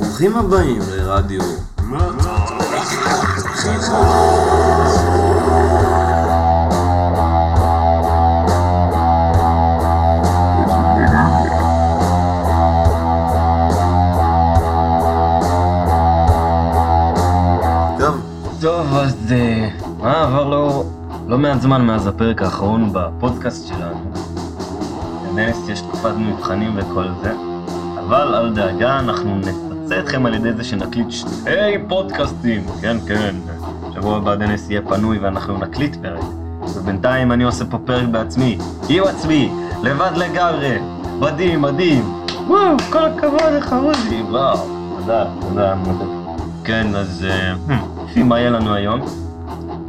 ברוכים הבאים לרדיו. טוב, אז אה, מה עבר לו לא מעט זמן מאז הפרק האחרון בפודקאסט שלנו. לדניס יש תקופת מבחנים וכל זה, אבל אל דאגה, אנחנו אתכם על ידי זה שנקליט שתי פודקאסטים. כן, כן, שבוע הבא דניס יהיה פנוי ואנחנו נקליט פרק. ובינתיים אני עושה פה פרק בעצמי, עם עצמי, לבד לגמרי, מדהים, מדהים. וואו, כל הכבוד לך, עוזי, וואו. תודה, תודה. כן, אז אה, לפי מה יהיה לנו היום?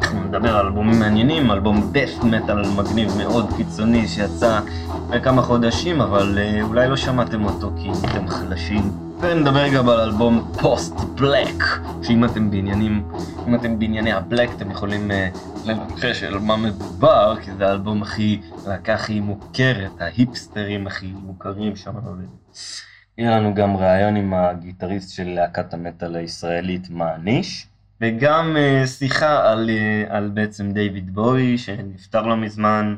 אנחנו נדבר על אלבומים מעניינים, אלבום death metal מגניב מאוד קיצוני שיצא לפני כמה חודשים, אבל אה, אולי לא שמעתם אותו כי אתם חלשים. ונדבר גם על אלבום פוסט בלק, שאם אתם בעניינים, אם אתם בענייני הבלק אתם יכולים אה, לנחש על מה מדובר, כי זה האלבום הכי, להקה הכי מוכרת, ההיפסטרים הכי מוכרים שם. יהיה לנו גם ראיון עם הגיטריסט של להקת המטאל הישראלית מעניש, וגם uh, שיחה על, uh, על בעצם דיוויד בואי שנפטר לא מזמן.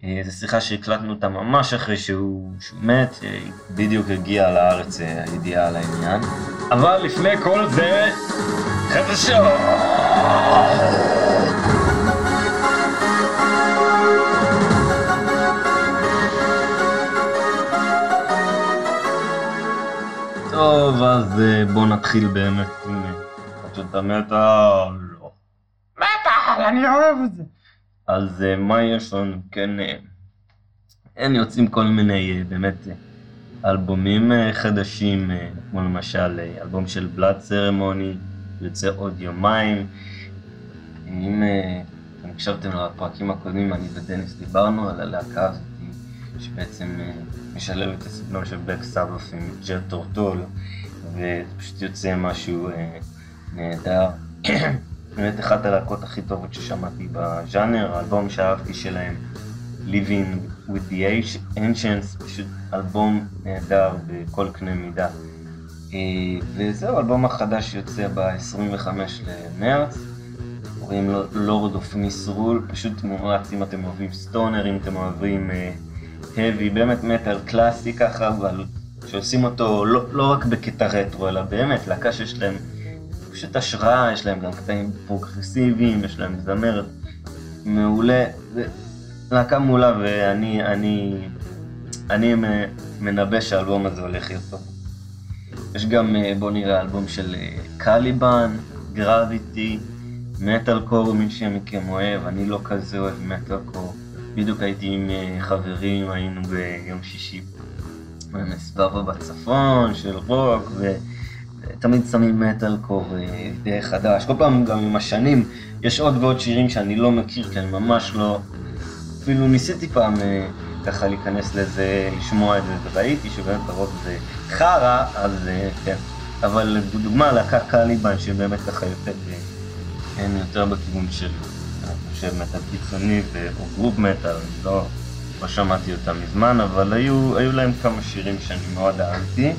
Uh, זו שיחה שהקלטנו אותה ממש אחרי שהוא, מת, uh, בדיוק הגיע לארץ uh, הידיעה על העניין. אבל לפני כל זה, חדשות! טוב, אז אה, בואו נתחיל באמת עם אה, חדשות המטאל. מטאל, אני אוהב את זה. אז אה, מה יש לנו? כן, אה, הם יוצאים כל מיני אה, באמת אה, אלבומים אה, חדשים, אה, כמו למשל אה, אלבום של Blood Ceremony, יוצא עוד יומיים. אם אה, אתם הקשבתם לפרקים הקודמים, אני ודניס דיברנו על הלהקה הזאת, שבעצם אה, משלב את הסגנון של Black Sabbath עם Jethro Tull, ופשוט יוצא משהו אה, נהדר. באמת אחת הלהקות הכי טובות ששמעתי בז'אנר, האלבום שאהבתי שלהם, Living with the Ancients, פשוט אלבום נהדר בכל קנה מידה. אה, וזהו, האלבום החדש יוצא ב-25 למרץ, קוראים לו Lord of Misrule, פשוט מומלץ אם אתם אוהבים סטונר, אם אתם אוהבים heavy, באמת מטאל קלאסי ככה, אבל שעושים אותו לא, לא רק בקטע רטרו, אלא באמת להקה שיש להם פשוט השראה, יש להם גם קטעים פרוגרסיביים, יש להם זמרת מעולה, זה להקה מעולה ואני אני, אני מנבא שהאלבום הזה הולך להיות טוב. יש גם, אה, בואו נראה, אלבום של אה, Caliban, Gravity, metalcore, מי שמכם אוהב, אני לא כזה אוהב מטאל קור. בדיוק הייתי עם אה, חברים, היינו ביום שישי במסבבה בצפון של רוק, ותמיד שמים מטאל קור די חדש. כל פעם גם עם השנים יש עוד ועוד שירים שאני לא מכיר, כי אני ממש לא... אפילו ניסיתי פעם אה, ככה להיכנס לזה, לשמוע את זה, וראיתי שבאמת הרוב זה חרא, אז אה, כן. אבל דוגמה להקה קליבן, שבאמת ככה יותר, כן, יותר בכיוון של, אני חושב, מטאל קיצוני או groove metal, לא, לא שמעתי אותם מזמן, אבל היו, היו להם כמה שירים שאני מאוד אהבתי.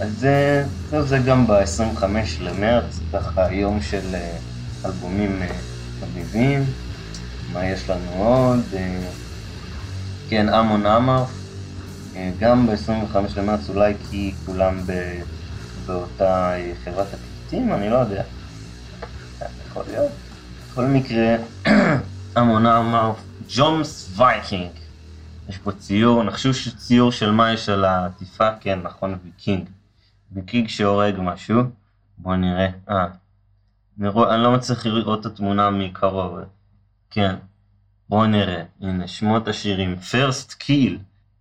אז זה, זה גם ב-25 למרץ, ככה יום של אלבומים חביבים. מה יש לנו עוד? כן, Amon Amarth, גם ב-25 למרץ אולי כי כולם ב, באותה חברת תקליטים, אני לא יודע. יכול להיות. בכל מקרה, Amon Amarth, Jomsviking. יש פה ציור, נחשו שציור של מה יש על העטיפה? כן, נכון, ויקינג. ויקינג שהורג משהו. בואו נראה. אה, אני לא מצליח לראות את התמונה מקרוב. כן. בואו נראה, הנה שמות השירים, First Kill,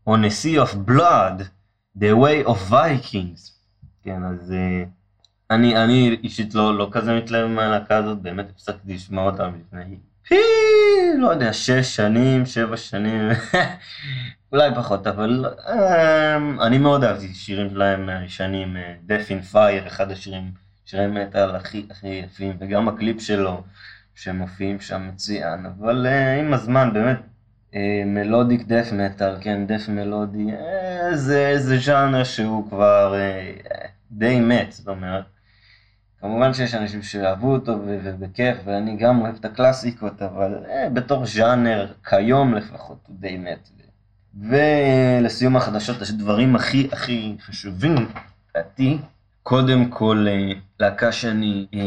On a Sea of Blood, The Way of Vikings. כן, אז uh, אני, אני אישית לא, לא כזה מתלהב מהלהקה הזאת, באמת הפסקתי לשמוע אותם לפני, לא יודע, שש שנים, שבע שנים, אולי פחות, אבל uh, אני מאוד אהבתי שירים שלהם מהראשונים, uh, Death in Fire, אחד השירים, שירי מטאל הכי, הכי יפים, וגם הקליפ שלו. שמופיעים שם מצוין, אבל uh, עם הזמן באמת מלודיק דף מטאל, כן, דף מלודי, זה, זה ז'אנר שהוא כבר די מת, זאת אומרת. כמובן שיש אנשים שאהבו אותו ובכיף, ואני גם אוהב את הקלאסיקות, אבל אה, בתור ז'אנר, כיום לפחות, הוא די מת. ולסיום החדשות, הדברים הכי הכי חשובים, לדעתי, קודם כל אה, להקה שאני אה,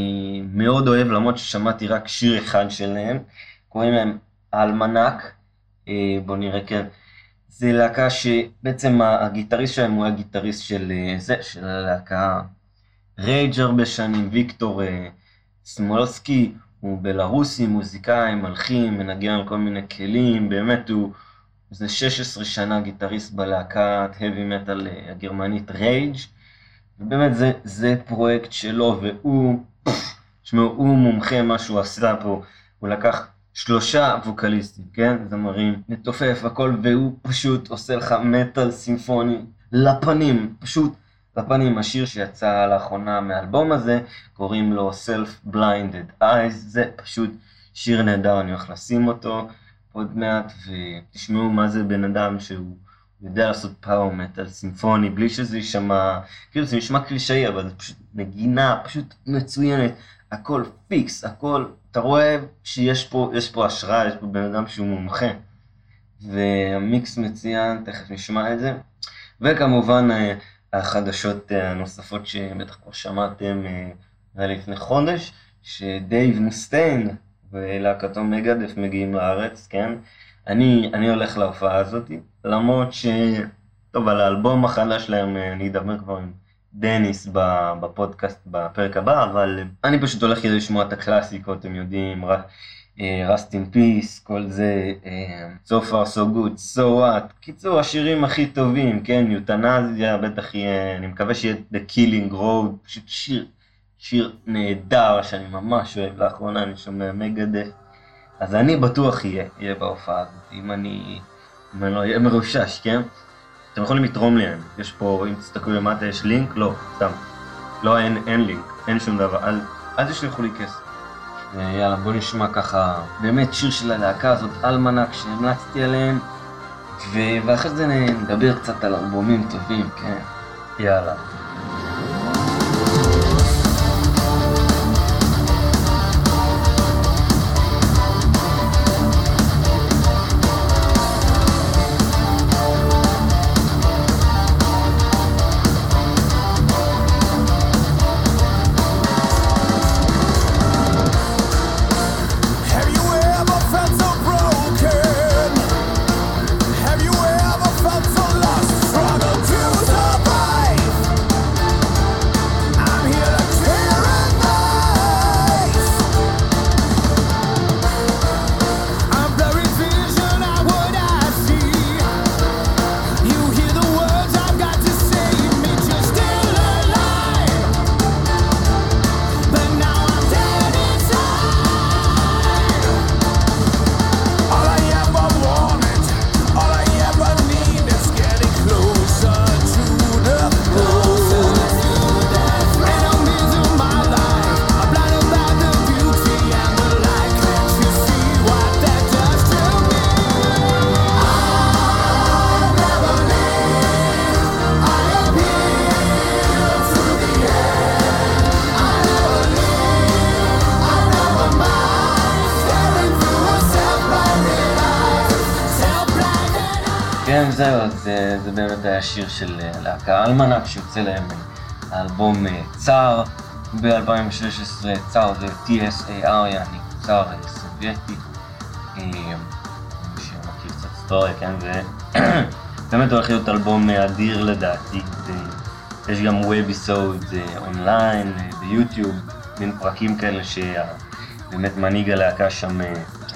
מאוד אוהב, למרות ששמעתי רק שיר אחד שלהם, קוראים להם אלמנק, אה, בואו נראה כן. זה להקה שבעצם הגיטריסט שלהם הוא הגיטריסט של זה, של הלהקה. Rage הרבה שנים, ויקטור סמולסקי, הוא בלרוסי, מוזיקאי, מלחין, מנגן על כל מיני כלים, באמת הוא, זה 16 שנה גיטריסט בלהקת heavy metal הגרמנית Rage. ובאמת זה, זה פרויקט שלו, והוא, תשמעו, הוא מומחה מה שהוא עשה פה, הוא לקח שלושה ווקליסטים, כן? זמרים, מתופף הכל, והוא פשוט עושה לך מטאל סימפוני לפנים, פשוט לפנים. השיר שיצא לאחרונה מהאלבום הזה, קוראים לו Self Blinded Eyes, זה פשוט שיר נהדר, אני הולך לשים אותו עוד מעט, ותשמעו מה זה בן אדם שהוא... יודע לעשות פאוור מטאל סימפוני בלי שזה יישמע, כאילו זה נשמע קלישאי אבל זה פשוט נגינה פשוט מצוינת, הכל פיקס, הכל, אתה רואה שיש פה, יש פה השראה, יש פה בן אדם שהוא מומחה. והמיקס מצוין, תכף נשמע את זה. וכמובן אה, החדשות אה, הנוספות שבטח כבר שמעתם, אה, לפני חודש, שדייב מוסטיין ולהקתו Megadeth מגיעים לארץ, כן? אני, אני הולך להופעה הזאת, למרות ש... טוב, על האלבום החדש שלהם אה, אני אדבר כבר עם דניס בפודקאסט בפרק הבא, אבל אני פשוט הולך כדי לשמוע את הקלאסיקות, אתם יודעים, רסט אין פיס, כל זה, אה, So far so good, so what, קיצור השירים הכי טובים, כן, יוטנזיה, בטח יהיה, אני מקווה שיהיה The Killing Road, פשוט שיר, שיר נהדר שאני ממש אוהב, לאחרונה אני שומע מגדף. אז אני בטוח יהיה, יהיה בהופעה הזאת, אם אני, אם אני לא אהיה מרושש, כן? אתם יכולים לתרום לי, יש פה, אם תסתכלו למטה יש לינק? לא, סתם. לא, אין, אין לינק, אין שום דבר, אל, אל תשלחו לי כסף. יאללה, בוא נשמע ככה, באמת שיר של הלהקה הזאת, אלמנק, שהמלצתי עליהם, ו... ואחרי זה נדבר קצת על אלבומים טובים, כן? יאללה. זה באמת היה שיר של אה, להקה אלמנק שיוצא להם האלבום אה, צאר ב-2016, צאר זה TSAR, יעני אה, סובייטי. מי שמכיר קצת היסטוריה, כן, זה באמת הולך להיות אלבום אדיר לדעתי. יש גם וביסוד אונליין, ביוטיוב, מין פרקים כאלה שבאמת מנהיג הלהקה שם,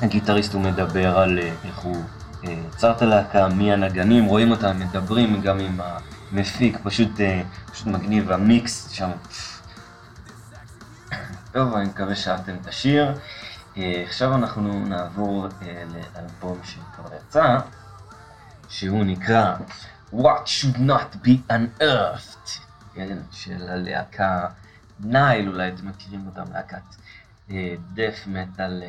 הגיטריסט הוא מדבר על איך הוא יצר את הלהקה, מי הנגנים, רואים אותם מדברים גם עם המפיק, פשוט, אה, פשוט מגניב, המיקס שם. טוב, אני מקווה שאהבתם את השיר. אה, עכשיו אנחנו נעבור אה, לאלבום שכבר יצא, שהוא נקרא What should not be unearthed, כן, של הלהקה נייל, אולי אתם מכירים אותם, להקת דף מטאל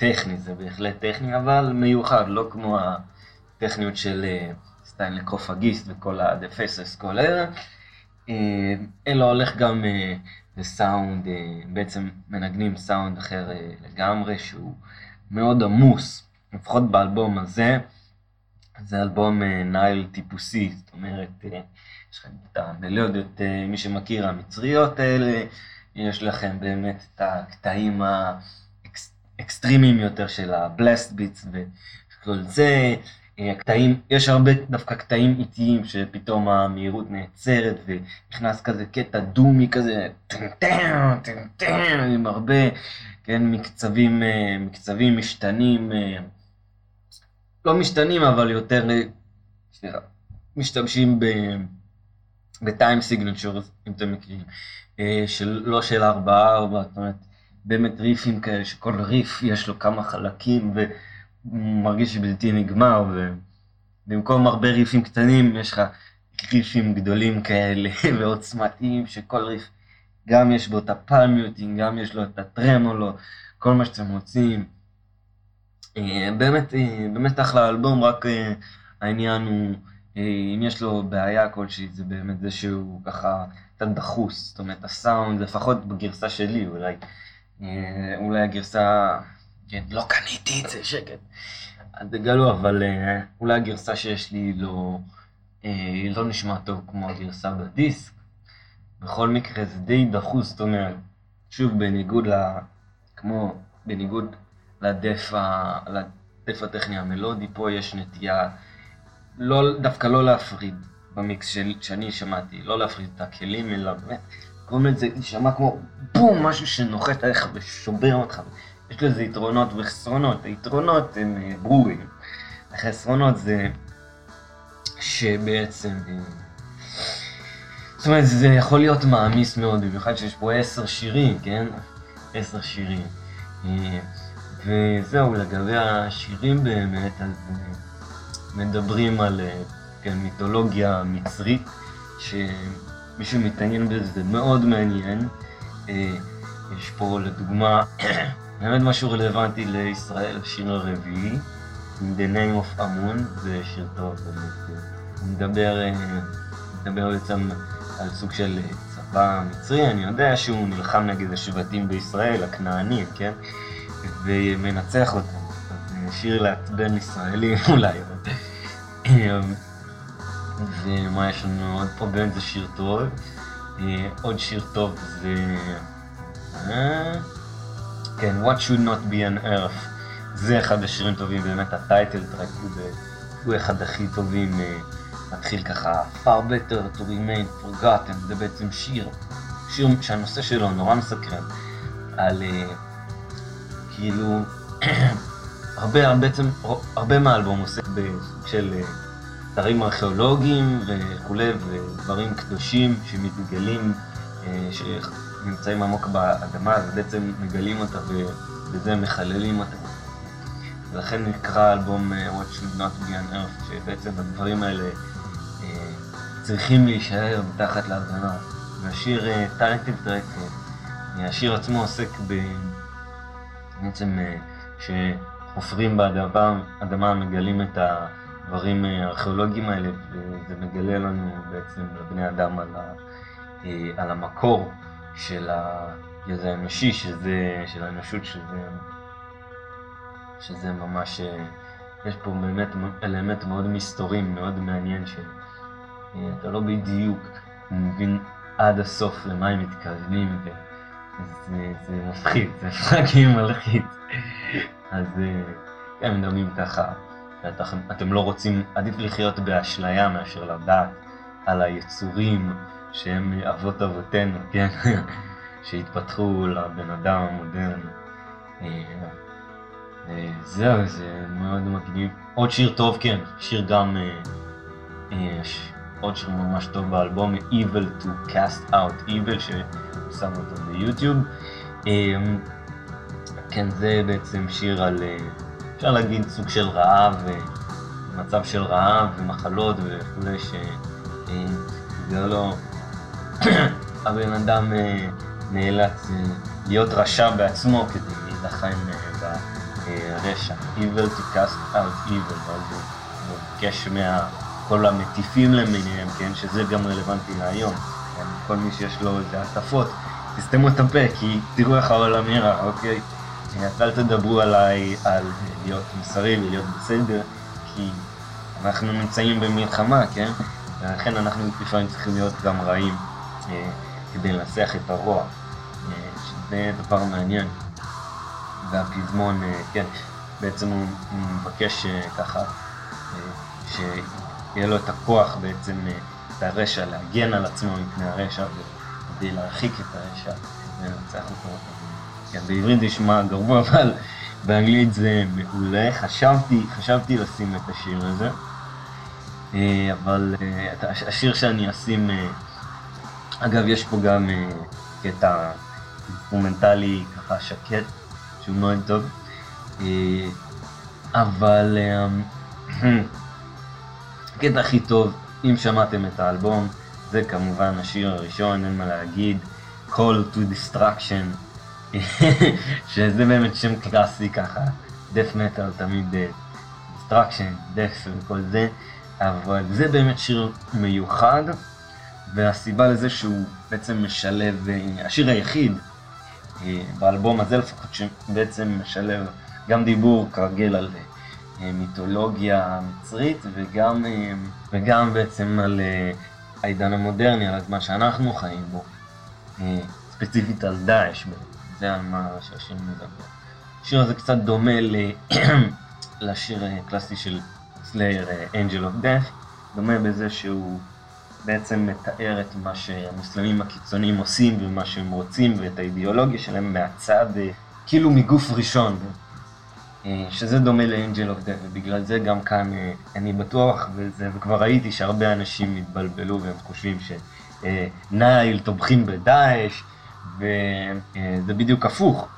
טכני, זה בהחלט טכני, אבל מיוחד, לא כמו הטכניות של אה, סטיין לקרופגיסט וכל הדפסס, כל אלה. אלו הולך גם לסאונד, בעצם מנגנים סאונד אחר לגמרי, שהוא מאוד עמוס, לפחות באלבום הזה. זה אלבום נייל טיפוסי, זאת אומרת, יש לכם את המלודיות, מי שמכיר, המצריות האלה, יש לכם באמת את הקטעים האקסטרימיים יותר של ה blast beats וכל זה, הקטעים, יש הרבה דווקא קטעים איטיים שפתאום המהירות נעצרת ונכנס כזה קטע doomy כזה, עם הרבה, כן, מקצבים, מקצבים משתנים, לא משתנים אבל יותר, סליחה, משתמשים ב... בטיים סיגנצ'ר, אם אתם מכירים, של, לא של ארבעה ארבע, זאת אומרת, באמת ריפים כאלה, שכל ריף יש לו כמה חלקים ומרגיש שבלתי נגמר, ובמקום הרבה ריפים קטנים יש לך ריפים גדולים כאלה ועוצמתיים, שכל ריף גם יש בו את הפלמיוטינג, גם יש לו את הטרמולו, כל מה שאתם רוצים. באמת, באמת אחלה אלבום, רק העניין הוא אם יש לו בעיה כלשהי, זה באמת זה שהוא ככה קצת דחוס, זאת אומרת הסאונד, לפחות בגרסה שלי אולי, אה, אולי הגרסה, כן, לא קניתי את זה, שקט, אל תגלו, אבל אה, אולי הגרסה שיש לי לא, אה, לא נשמע טוב כמו הגרסה בדיסק, בכל מקרה זה די דחוס, זאת אומרת, שוב, בניגוד ל... כמו, בניגוד לדף, ה, לדף הטכני המלודי, פה יש נטייה לא, דווקא לא להפריד במיקס של, שאני שמעתי, לא להפריד את הכלים, אלא באמת, קוראים לזה יישמע כמו בום, משהו שנוחת עליך ושובר אותך. יש לזה יתרונות וחסרונות, היתרונות הם אה, ברורים, החסרונות זה שבעצם, אה, זאת אומרת, זה יכול להיות מעמיס מאוד, במיוחד שיש פה עשר שירים, כן? עשר שירים. אה, וזהו, לגבי השירים באמת, אז... מדברים על כן, מיתולוגיה מצרית, שמי שמתעניין בזה זה מאוד מעניין. אה, יש פה לדוגמה באמת משהו רלוונטי לישראל, השיר הרביעי, The Name of Amun, זה שיר טוב באמת. הוא מדבר, אה, מדבר בעצם על סוג של צבא מצרי, אני יודע שהוא נלחם נגד השבטים בישראל, הכנענים, כן? ומנצח אותם. שיר לעצבן ישראלי אולי. ומה יש לנו עוד פה? באמת זה שיר טוב. אה, עוד שיר טוב זה... אה? כן, What should not be an earth. זה אחד השירים טובים, באמת הטייטל טרק הוא אחד הכי טובים. אה, מתחיל ככה, far better to remain forgotten, זה בעצם שיר, שיר שהנושא שלו נורא מסקרן, על כאילו הרבה, בעצם, הרבה מהאלבום עוסק בסוג של אתרים ארכיאולוגיים וכולי, ודברים קדושים שמתגלים, אה, שנמצאים עמוק באדמה, ובעצם מגלים אותה ובזה מחללים אותה. ולכן נקרא האלבום אה, What should not be on earth, שבעצם הדברים האלה צריכים להישאר מתחת לאדמה. והשיר טרנטיב טרק, השיר עצמו עוסק בעצם ש... חופרים באדמה, מגלים את הדברים הארכיאולוגיים האלה, וזה מגלה לנו בעצם לבני אדם על, ה, אה, על המקור של הגזע האנושי, שזה, של האנושות, שזה, שזה ממש, אה, יש פה באמת אלמנט מאוד מסתורי, מאוד מעניין, שאתה אה, לא בדיוק מבין עד הסוף למה הם מתכוונים, וזה זה מפחיד, זה fucking מלחיץ. אז אה, הם מדברים ככה, שאתם לא רוצים, עדיף לחיות באשליה מאשר לדעת על היצורים שהם אבות אבותינו, כן? שהתפתחו לבן אדם המודרני. אה, אה, זהו, זה מאוד מגניב. עוד שיר טוב, כן, שיר גם, עוד שיר ממש טוב באלבום, Evil to Cast Out Evil, ששם אותו ביוטיוב. כן, זה בעצם שיר על, אה, אפשר להגיד, סוג של רעב, אה, מצב של רעב ומחלות וכולי, שבגללו הבן אדם אה, נאלץ להיות רשע בעצמו כדי להילחם ברשע. Evil to cast out evil, ואז הוא מבקש מכל המטיפים למיניהם, כן, שזה גם רלוונטי להיום. כל מי שיש לו איזה הטפות, תסתמו את הפה, כי תראו איך העולם נראה, אוקיי? אל תדברו עליי על להיות מוסרי ולהיות בסדר, כי אנחנו נמצאים במלחמה, כן? ולכן אנחנו לפעמים צריכים להיות גם רעים אה, כדי לנסח את הרוע, אה, שזה דבר מעניין. והפזמון, אה, כן, בעצם הוא מבקש ככה, שיהיה לו את הכוח בעצם, את הרשע, להגן על עצמו מפני הרשע, כדי להרחיק את הרשע ולנצח אותו. כן, בעברית זה נשמע גרוע, אבל באנגלית זה מעולה. חשבתי, חשבתי לשים את השיר הזה. אה, אבל אה, השיר שאני אשים, אה, אגב יש פה גם קטע אינסטרומנטלי ככה שקט, שהוא מאוד טוב, אבל הקטע הכי טוב, אם שמעתם את האלבום, זה כמובן השיר הראשון, אין מה להגיד, Call to Destruction, שזה באמת שם קלאסי ככה, death metal תמיד destruction, death וכל זה. אבל זה באמת שיר מיוחד, והסיבה לזה שהוא בעצם משלב, אה, השיר היחיד אה, באלבום הזה לפחות שבעצם משלב גם דיבור כרגיל על אה, מיתולוגיה מצרית וגם, וגם בעצם על העידן המודרני, על הזמן שאנחנו חיים בו, ספציפית על דאעש, זה על מה שהשיר מדבר. השיר הזה קצת דומה לשיר הקלאסי של Slayer Angel of Death, דומה בזה שהוא בעצם מתאר את מה שהמוסלמים הקיצוניים עושים ומה שהם רוצים ואת האידיאולוגיה שלהם מהצד, אה, כאילו מגוף ראשון, אה, שזה דומה ל Angel of Death, ובגלל זה גם כאן אה, אני בטוח, וזה, וכבר ראיתי שהרבה אנשים התבלבלו והם חושבים ש Nile תומכים בדאעש, וזה בדיוק הפוך,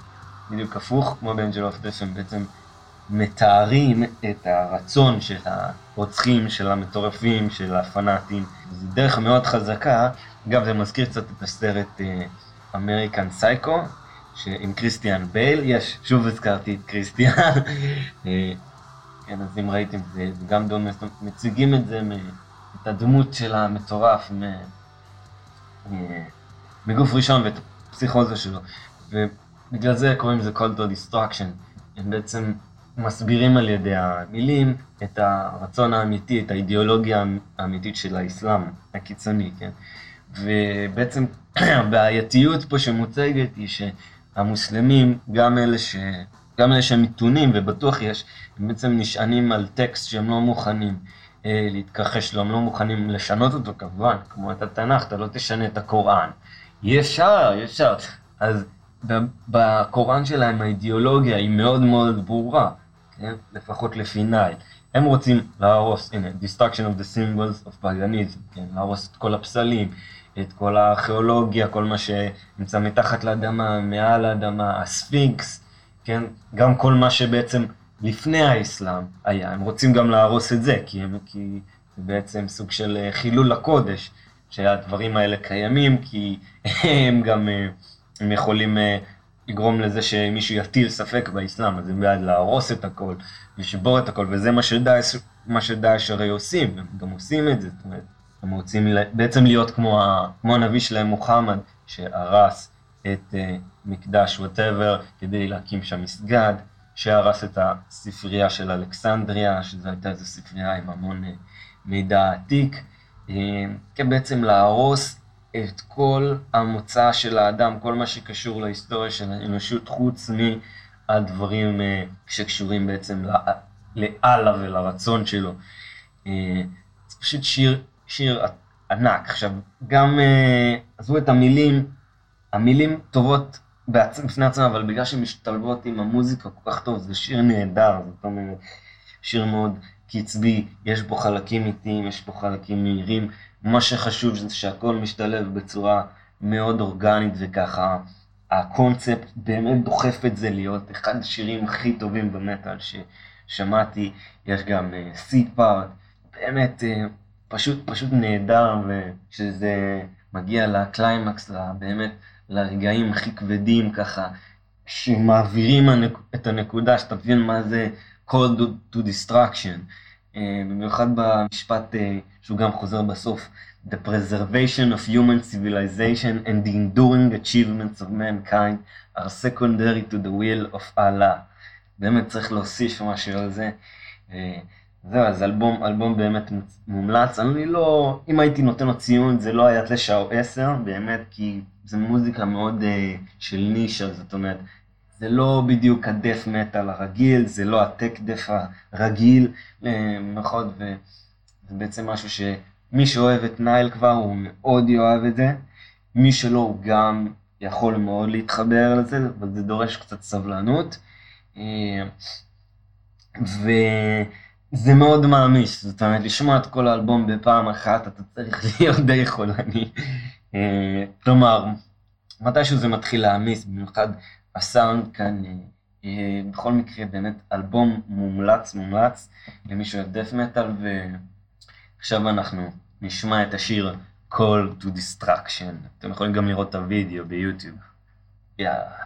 בדיוק הפוך, כמו ב Angel of Death, הם בעצם מתארים את הרצון של הרוצחים, של המטורפים, של הפנאטים. זו דרך מאוד חזקה. אגב, זה מזכיר קצת את הסרט American Psycho, עם קריסטיאן בייל. יש, שוב הזכרתי את קריסטיאן. אה, כן, אז אם ראיתם, זה, גם דומה, מציגים את זה, את הדמות של המטורף מגוף ראשון ואת הפסיכוזה שלו. ובגלל זה קוראים לזה to destruction. הם בעצם מסבירים על ידי המילים את הרצון האמיתי, את האידיאולוגיה האמיתית של האסלאם הקיצוני, כן? ובעצם הבעייתיות פה שמוצגת היא שהמוסלמים, גם אלה, ש... גם אלה שהם מתונים, ובטוח יש, הם בעצם נשענים על טקסט שהם לא מוכנים אה, להתכחש לו, הם לא מוכנים לשנות אותו כמובן, כמו את התנ"ך, אתה לא תשנה את הקוראן. אי אפשר. אז בקוראן שלהם האידיאולוגיה היא מאוד מאוד ברורה. כן? לפחות לפי נייל. הם רוצים להרוס, הנה, destruction of the symbols of paganism, כן? להרוס את כל הפסלים, את כל הארכיאולוגיה, כל מה שנמצא מתחת לאדמה, מעל האדמה, הספינקס, כן? גם כל מה שבעצם לפני האסלאם היה, הם רוצים גם להרוס את זה, כי זה בעצם סוג של אה, חילול הקודש, שהדברים האלה קיימים, כי הם גם, אה, הם יכולים אה, לגרום לזה שמישהו יטיל ספק באסלאם, אז הם בעד להרוס את הכל, לשבור את הכל, וזה מה שדאעש, מה הרי עושים, הם גם עושים את זה, זאת אומרת, הם רוצים בעצם להיות כמו, ה, כמו הנביא שלהם מוחמד, שהרס את uh, מקדש ווטאבר כדי להקים שם מסגד, שהרס את הספרייה של אלכסנדריה, שזו הייתה איזו ספרייה עם המון מידע עתיק, כן בעצם להרוס את כל המוצא של האדם, כל מה שקשור להיסטוריה של האנושות, חוץ מהדברים אה, שקשורים בעצם לאללה ולרצון שלו. אה, זה פשוט שיר, שיר ענק. עכשיו, גם אה, עזבו את המילים, המילים טובות בעצם, בפני עצמם, אבל בגלל שהן משתלבות עם המוזיקה כל כך טוב, זה שיר נהדר, זאת אומרת, שיר מאוד קצבי, יש בו חלקים איטיים, יש בו חלקים מהירים, מה שחשוב זה שהכל משתלב בצורה מאוד אורגנית וככה הקונספט באמת דוחף את זה להיות אחד השירים הכי טובים במטאל ששמעתי, יש גם סי uh, פארט, באמת uh, פשוט פשוט נהדר וכשזה מגיע לקליימקס, באמת לרגעים הכי כבדים ככה שמעבירים את הנקודה, שתבין מה זה call to destruction. אה, במיוחד במשפט אה, שהוא גם חוזר בסוף, The preservation of human civilization and the enduring achievements of mankind are secondary to the will of Allah. באמת צריך להוסיף משהו על זה. אה, זהו, אז אלבום, אלבום באמת מומלץ. אני לא, אם הייתי נותן לו ציון, זה לא היה תשע או עשר, באמת, כי זו מוזיקה מאוד uh, של נישה, זאת אומרת, זה לא בדיוק הדף מטאל הרגיל, זה לא הטק דף הרגיל, נכון, וזה בעצם משהו שמי שאוהב את נייל כבר, הוא מאוד יאהב את זה. מי שלא, הוא גם יכול מאוד להתחבר לזה, אבל זה דורש קצת סבלנות. אה, וזה מאוד מעמיס, זאת אומרת, לשמוע את כל האלבום בפעם אחת, אתה צריך להיות די חולני. אה, כלומר, מתישהו זה מתחיל להעמיס, במיוחד הסאונד כאן, אה, אה, בכל מקרה באמת אלבום מומלץ מומלץ למי שאוהב דף מטאל, ועכשיו אנחנו נשמע את השיר Call to Destruction. אתם יכולים גם לראות את הוידאו ביוטיוב. יאללה.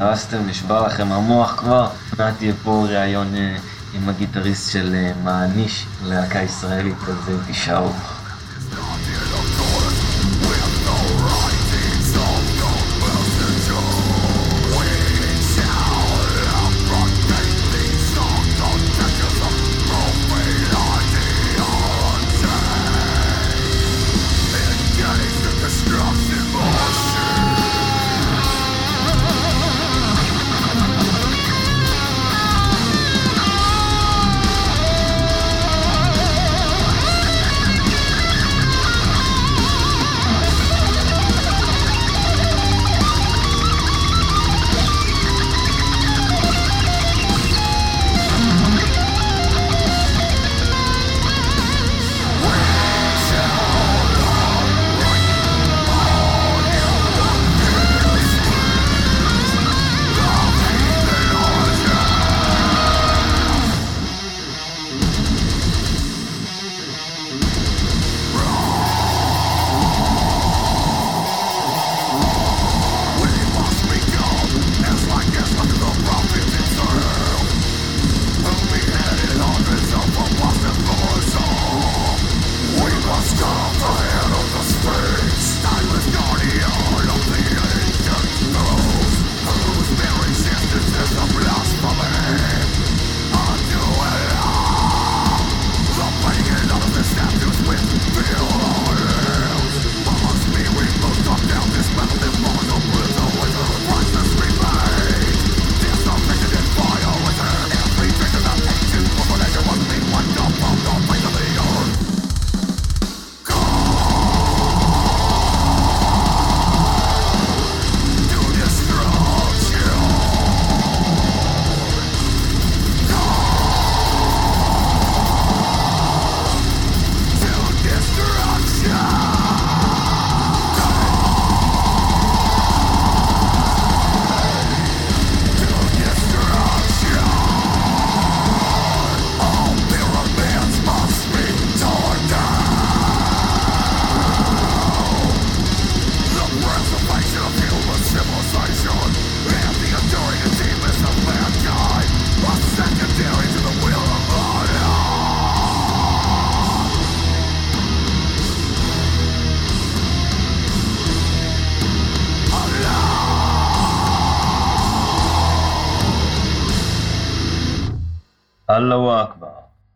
הרסתם, נשבר לכם המוח כבר. תהיה פה ראיון אה, עם הגיטריסט של אה, מעניש, להקה ישראלית, אז אה, תישארו.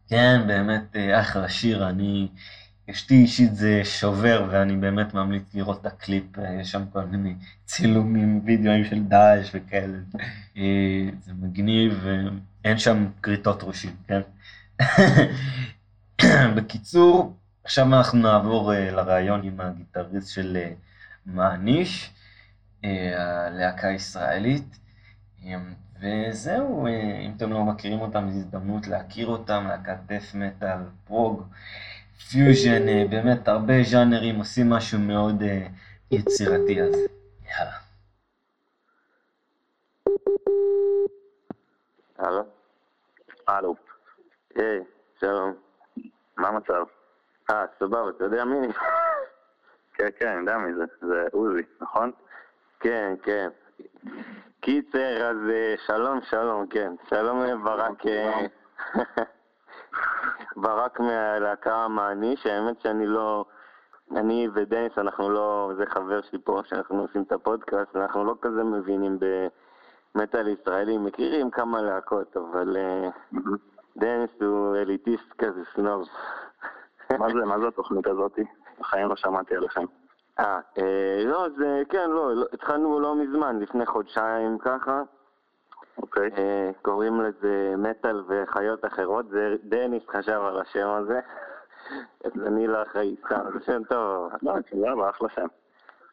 כן, באמת אה, אחלה שיר, אני... אשתי אישית זה שובר, ואני באמת ממליץ לראות את הקליפ, אה, יש שם כל מיני צילומים, וידאוים של דאעש וכאלה. אה, זה מגניב, אין שם כריתות ראשים, כן? בקיצור, עכשיו אנחנו נעבור לראיון עם הגיטריסט של מעניש, הלהקה הישראלית. וזהו, אם אתם לא מכירים אותם, זו הזדמנות להכיר אותם, להקת death metal, פרוג, פיוז'ן, אה, באמת הרבה ז'אנרים, עושים משהו מאוד אה, יצירתי, אז יאללה. הלו? הלו. היי, שלום. מה המצב? אה, סבבה, אתה יודע מי? כן, כן, אני יודע מי זה. זה עוזי, נכון? כן, כן. קיצר, אז אה, שלום, שלום, כן. שלום לברק. אה, ברק מהלהקה המעניש, האמת שאני לא... אני ודניס, אנחנו לא... זה חבר שלי פה, שאנחנו עושים את הפודקאסט, אנחנו לא כזה מבינים במטאל ישראלי, מכירים כמה להקות, אבל אה, דניס הוא אליטיסט כזה סנוב. מה זה, מה זה התוכנית הזאתי? בחיים לא שמעתי עליכם. אה, אה, לא, זה, כן, לא, לא, התחלנו לא מזמן, לפני חודשיים ככה. אוקיי. אה, קוראים לזה מטאל וחיות אחרות, זה דניס חשב על השם הזה. אז אני לא אחראי, סתם, זה שם טוב. לא, סבבה, אחלה שם.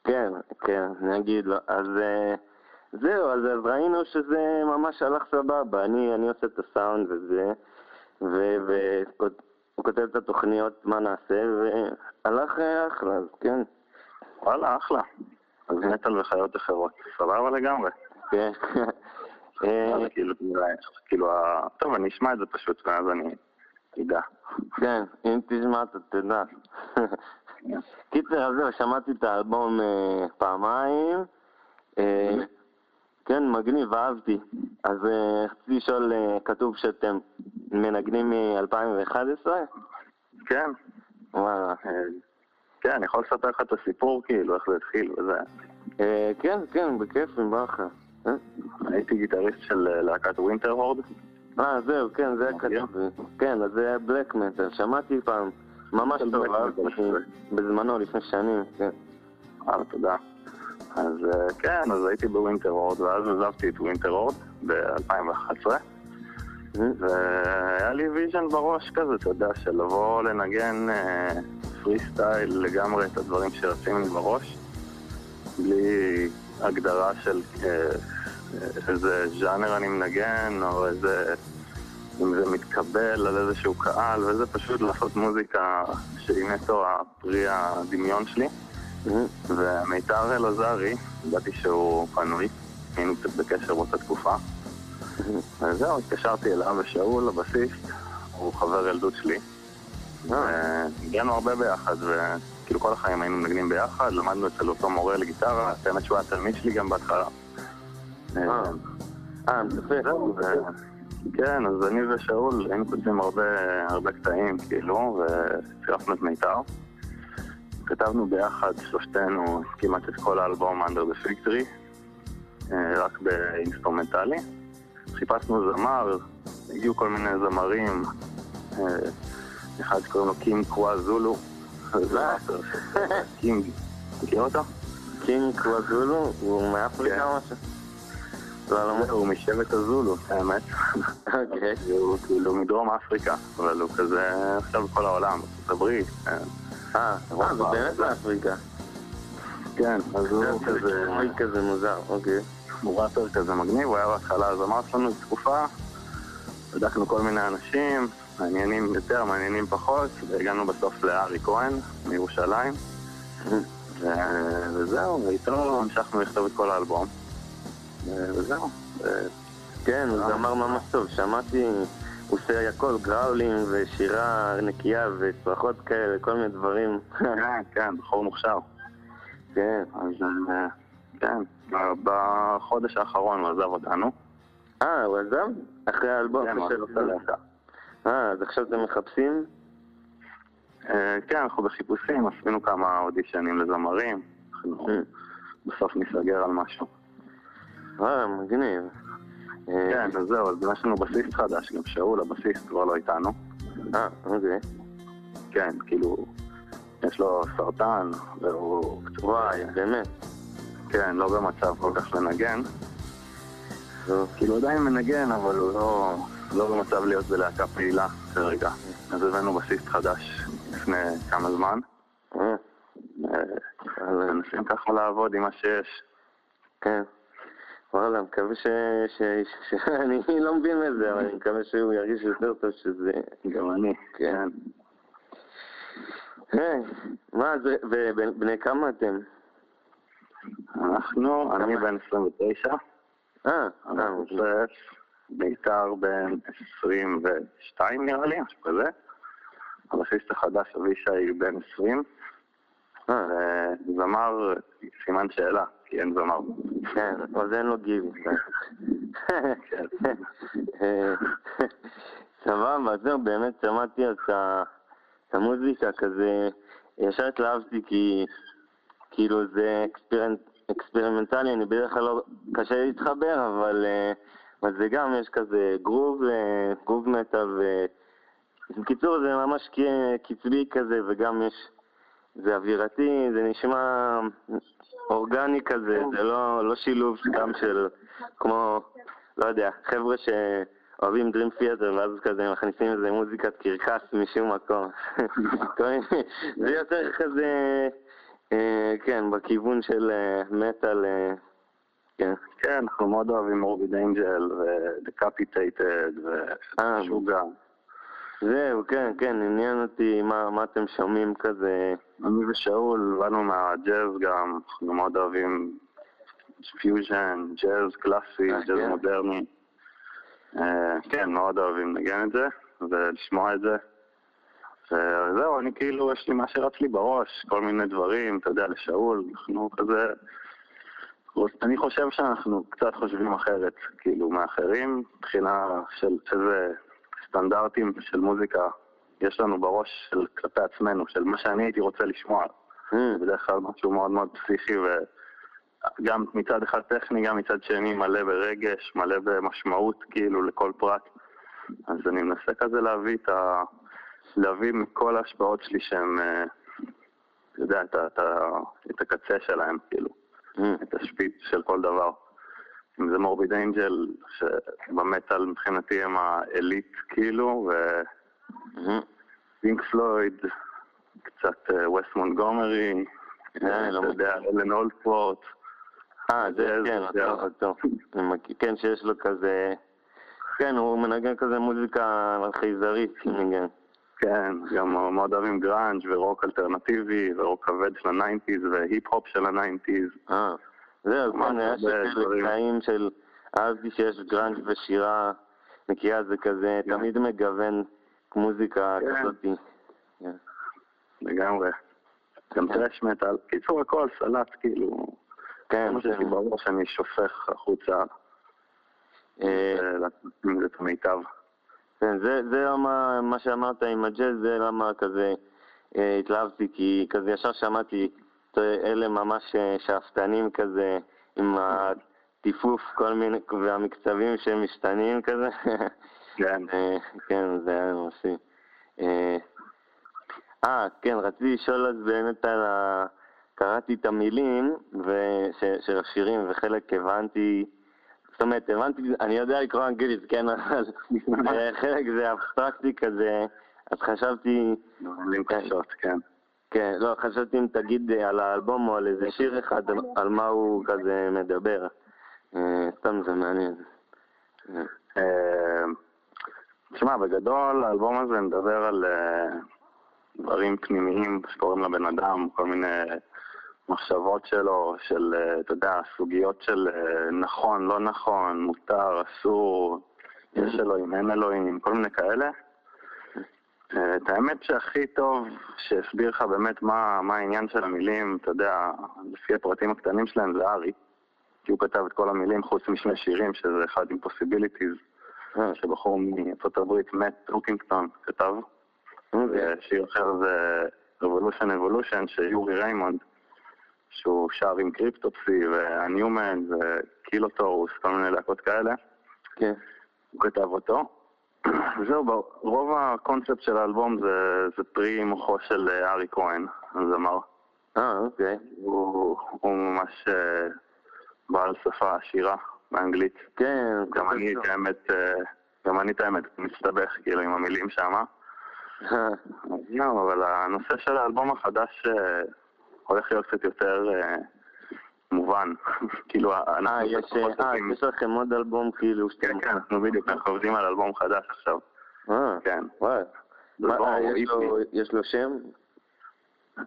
כן, כן, אני אגיד לו. אז אה, זהו, אז, ראינו שזה ממש הלך סבבה. אני, אני עושה את הסאונד וזה, והוא כותב את התוכניות, מה נעשה, והלך אחלה, אז כן. וואלה, אחלה. אז מטאל וחיות אחרות. סבבה לגמרי. כן. אה, כאילו, כאילו, טוב, אני אשמע את זה פשוט, ואז אני אדע. כן, אם תשמע אתה תדע. קיצר, אז זהו, שמעתי את האלבום אה, פעמיים. אה, כן, מגניב, אהבתי. אז רציתי לשאול, כתוב שאתם מנגנים מ-2011? כן. וואלה. כן, אני יכול לספר לך את הסיפור, כאילו, איך זה התחיל וזה. אה, כן, כן, בכיף, עם ברכה. אה? הייתי גיטריסט של אה, להקת Winter Horde. אה, זהו, כן, זה היה כתוב. כן, אז זה היה black metal, שמעתי פעם. ממש טוב, בזמנו, לפני שנים, כן. אה, תודה. אז כן, אז הייתי ב Winter Horde, ואז עזבתי את Winter Horde ב-2011. והיה לי vision בראש כזה, אתה יודע, של לבוא לנגן פרי סטייל לגמרי את הדברים שרצים לי בראש, בלי הגדרה של אה, איזה ז'אנר אני מנגן, או איזה... אם זה מתקבל על איזשהו קהל, וזה פשוט לעשות מוזיקה שהיא נטו הפרי הדמיון שלי. Mm-hmm. ומיתר אלעזרי, ידעתי שהוא פנוי, היינו קצת בקשר באותה תקופה. Mm-hmm. וזהו, התקשרתי אליו ושאול, הבסיסט, הוא חבר ילדות שלי. הגענו הרבה ביחד, וכאילו כל החיים היינו מנגנים ביחד, למדנו אצל אותו מורה לגיטרה, האמת שהוא היה תלמיד שלי גם בהתחלה. אה, אה מספר. כן, אז אני ושאול היינו כותבים הרבה, קטעים, כאילו, וצירפנו את מיתר. כתבנו ביחד, שלושתנו, כמעט את כל האלבום Under the Victory, אה, רק באינסטרומנטלי. חיפשנו זמר, הגיעו כל מיני זמרים, אה, אחד שקוראים לו קים קווה זולו. קים, מכיר אותו? קים קווה זולו? הוא מאפריקה כן. או משהו? לא, לא, הוא משבט הזולו, האמת. אוקיי. הוא כאילו מדרום אפריקה, אבל הוא כזה עכשיו בכל העולם, בארצות הברית. כן. אה, וואו, זה באמת מאפריקה. כן, אז הוא כזה... הוא כזה מוזר, אוקיי. הוא ראפר כזה מגניב, הוא היה בהתחלה זמר שלנו תקופה, בדקנו כל מיני אנשים, מעניינים יותר, מעניינים פחות, והגענו בסוף לארי כהן מירושלים. וזהו, ואיתו המשכנו לכתוב את כל האלבום. וזהו. כן, הוא זמר ממש טוב, שמעתי, הוא עושה הכל, גראולים ושירה נקייה וצרחות כאלה, כל מיני דברים. כן, כן, בחור מוכשר. כן. אז כן, בחודש האחרון הוא עזב אותנו. אה, הוא עזב? אחרי האלבום? כן, הוא עזב. אה, אז עכשיו אתם מחפשים? כן, אנחנו בחיפושים, עשינו כמה אודישנים לזמרים, אנחנו בסוף נסגר על משהו. אה, מגניב. כן, כן, אז זהו, אז יש לנו בסיסט חדש, גם שאול, הבסיסט כבר לא איתנו. אה, אוקיי. כן, כאילו, יש לו סרטן, והוא... וואי, באמת. כן, לא במצב כל כך לנגן. כאילו עדיין מנגן, אבל הוא לא, לא במצב להיות בלהקה פעילה כרגע. אז הבאנו בסיסט חדש לפני כמה זמן. אה, אה, מנסים ככה לעבוד עם מה שיש. כן. וואלה, מקווה ש... ש... ש... אני לא מבין בזה, אבל אני מקווה שהוא ירגיש יותר טוב שזה... גם אני, כן. היי, מה זה, ובני כמה אתם? אנחנו, אני בן 29, אה, אה, ביתר בן 22 נראה לי, משהו כזה. הבסיסט החדש, אבישי, בן 20. אה, וזמר, סימן שאלה, כי אין זמר. כן, אז אין לו גיב. כן. סבבה, זהו, באמת שמעתי את המוזיקה כזה, ישר התלהבתי כי כאילו זה אקספרימנטלי, אני בדרך כלל לא, קשה להתחבר, אבל, אה, אבל זה גם, יש כזה גרוב, groove metal, ו... בקיצור זה ממש קצבי כזה, וגם יש, זה אווירתי, זה נשמע אורגני כזה, זה לא, לא שילוב סתם של, כמו, לא יודע, חבר'ה שאוהבים Dream Theater ואז כזה מכניסים איזה מוזיקת קרקס משום מקום. זה יותר כזה, אה, כן, בכיוון של מטאל, אה, כן. כן, אנחנו מאוד אוהבים Morbid Angel ו Decapitated אה, ושוגה. זהו, כן, כן, עניין אותי מה, מה אתם שומעים כזה. אני ושאול, באנו מהג'אז גם, אנחנו מאוד אוהבים פיוז'ן, ג'אז קלאסי, אה, ג'אז כן? מודרני. אה, כן, מאוד אוהבים לנגן את זה ולשמוע את זה. וזהו, אני כאילו, יש לי מה שרץ לי בראש, כל מיני דברים, אתה יודע, לשאול, אנחנו כזה... אני חושב שאנחנו קצת חושבים אחרת, כאילו, מאחרים, מבחינה של איזה סטנדרטים של מוזיקה יש לנו בראש של כלפי עצמנו, של מה שאני הייתי רוצה לשמוע. אה, בדרך כלל משהו מאוד מאוד פסיכי, וגם מצד אחד טכני, גם מצד שני מלא ברגש, מלא במשמעות, כאילו, לכל פרט. אז אני מנסה כזה להביא את ה... להביא מכל ההשפעות שלי שהם, אה, אתה יודע, את, את, את הקצה שלהם, כאילו, אה, את השפיץ של כל דבר. אם זה מורביד אנג'ל, שבמטאל מבחינתי הם העילית, כאילו, אה. ופינק פלויד, קצת ווסט מונגומרי, אה, לא אלן אולדפורט. אה, זה כן, מכיר- כן, שיש לו כזה... כן, הוא מנגן כזה מוזיקה חייזרית, ניגן. כן, גם מאוד אוהבים גראנג' ורוק אלטרנטיבי, ורוק כבד של ה nineties, והיפ-הופ של ה nineties. אה, זהו, כן, היה דברים. קטעים של... אהבתי שיש growl ושירה נקייה, זה כזה כן. תמיד מגוון מוזיקה כן. כזאתי. כן. לגמרי. גם. thrash metal. קיצור הכל, סלט, כאילו, כן, זה מה שיש לי. בראש, אני שופך החוצה, אה, עם זה את המיטב. כן, זה, זה למה, מה שאמרת עם הג'אז, זה למה כזה אה, התלהבתי, כי כזה ישר שמעתי אלה ממש אה, שאפתנים כזה, עם הטיפוף, כל מיני, והמקצבים שמשתנים כזה. כן. אה, כן, זה היה ממשי. אה, אה, כן, רציתי לשאול אז באמת על ה... קראתי את המילים וש... של השירים, וחלק הבנתי, זאת אומרת, הבנתי, אני יודע לקרוא אנגלית, כן, אבל אה, חלק זה אבסטרקטי כזה, אז חשבתי, מילים קשות, כן. כן, לא, חשבתי אם תגיד על האלבום או על איזה שיר אחד, על- מה הוא כזה מדבר. אה, סתם זה מעניין. אה, תשמע, בגדול האלבום הזה מדבר על אה, דברים פנימיים שקורים לבן אדם, כל מיני מחשבות שלו, של, אה, אתה יודע, סוגיות של אה, נכון, לא נכון, מותר, אסור, יש אלוהים, אין אלוהים, כל מיני כאלה. אה, את האמת שהכי טוב שהסביר לך באמת מה, מה העניין של המילים, אתה יודע, לפי הפרטים הקטנים שלהם זה ארי, כי הוא כתב את כל המילים חוץ משני שירים, שזה אחד Impossibilities, שבחור מארצות הברית, מאט טרוקינגטון, כתב. ושיר אחר זה Revolution Evolution, שיורי ריימונד, שהוא שר עם Cryptopsy ו Unhuman ו Killitorous, כל מיני להקות כאלה. כן. הוא כתב אותו. זהו, רוב הקונספט של האלבום זה, זה פרי מוחו של אה, ארי כהן, הזמר. אה, אוקיי. הוא, הוא ממש אה, בעל שפה עשירה באנגלית. כן. גם אני, את האמת, אה, גם אני, את האמת, מסתבך כאילו עם המילים שמה. לא, אבל הנושא של האלבום החדש הולך להיות קצת יותר אה, מובן. כאילו, אה, אנחנו פחות אה, עובדים- יש לכם עוד אלבום כאילו כן, שאתם... כן, אנחנו בדיוק, אנחנו עובדים על אלבום חדש עכשיו. אה, כן. וואי. אה, יש. לו- שם?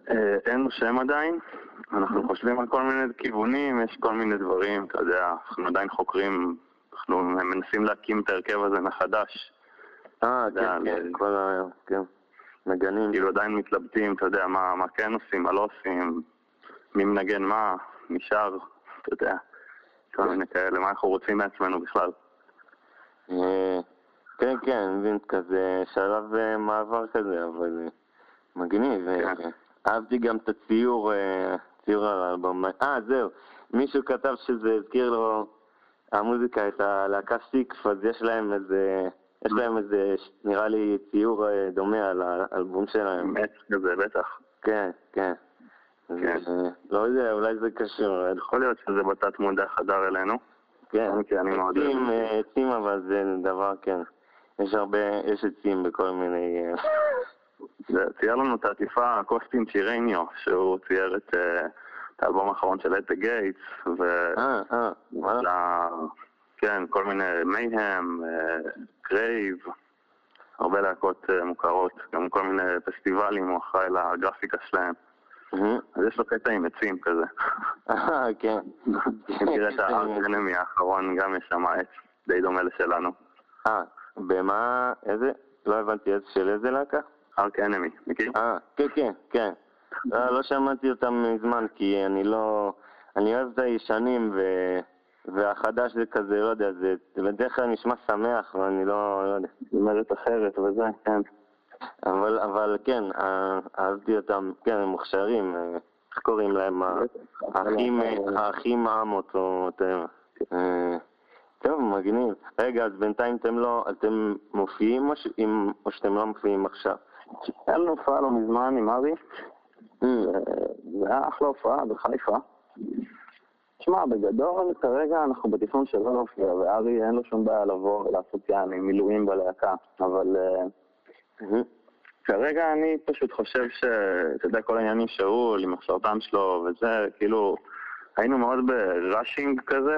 אה, אין לו שם עדיין, אנחנו חושבים על כל מיני כיוונים, יש כל מיני דברים, אתה יודע, אנחנו עדיין חוקרים, אנחנו מנסים להקים את ההרכב הזה מחדש, אה, כן, כן, זה- כל ה... כן. נגנים. כאילו עדיין מתלבטים, אתה יודע, מה, מה כן עושים, מה לא עושים, מי מנגן מה, נשאר, אתה יודע, כל מיני כאלה, מה אנחנו רוצים מעצמנו בכלל. אה, כן, כן, מבין, כזה שלב אה, מעבר כזה, אבל אה, מגניב. כן. אהבתי גם את הציור, ציור על האלבום. אה, זהו, מישהו כתב שזה הזכיר לו, המוזיקה, את הלהקה סיקס, אז יש להם איזה, יש להם איזה, נראה לי, ציור אה, דומה על האלבום שלהם. עץ כזה, בטח. כן, כן. כן. אה, לא יודע, אולי זה קשור. אה, יכול להיות שזה בתת מודע חדר אלינו. כן, אוקיי, אני מאוד. עצים, עצים, אבל זה דבר, כן. יש הרבה, יש עצים בכל מיני... צייר לנו את העטיפה Costin Chioreanu, שהוא צייר את, את האלבום האחרון של At the Gates, ו... אה, אה, וואלה. כן, כל מיני Mayhem, Grave, הרבה להקות אה, מוכרות, גם כל מיני פסטיבלים, הוא אחראי לגרפיקה שלהם. מהמם. אז יש לו קטע עם עצים כזה. אה, כן. אם תראה את ה Arch Enemy האחרון, גם יש שם עץ די דומה לשלנו. אה, במה, איזה? לא הבנתי, איזה, של איזה להקה? ארק אנמי, מכיר? אה, כן, כן, כן. לא, לא שמעתי אותם מזמן, כי אני לא... אני אוהב את הישנים, ו... והחדש זה כזה, לא יודע, זה בדרך כלל נשמע שמח, ואני לא, לא יודע. זמרת אחרת וזה, כן. אבל, אבל כן, אה, אהבתי אותם, כן, הם מוכשרים, אה, איך קוראים להם? האחים, אה, האחים עמות או. אה, טוב, מגניב. רגע, אז בינתיים אתם לא, אתם מופיעים או, ש... אם, או שאתם לא מופיעים עכשיו? היה לנו הופעה לא מזמן עם ארי, אה, זה היה אחלה הופעה בחיפה. תשמע, בגדול, כרגע אנחנו בתכנון שלא להופיע, וארי אין לו שום בעיה לבוא ולעשות יעני מילואים בלהקה, אבל אה, כרגע אני פשוט חושב ש... אתה יודע, כל העניינים שאול עם הסרטן שלו וזה, כאילו, היינו מאוד בראשינג כזה,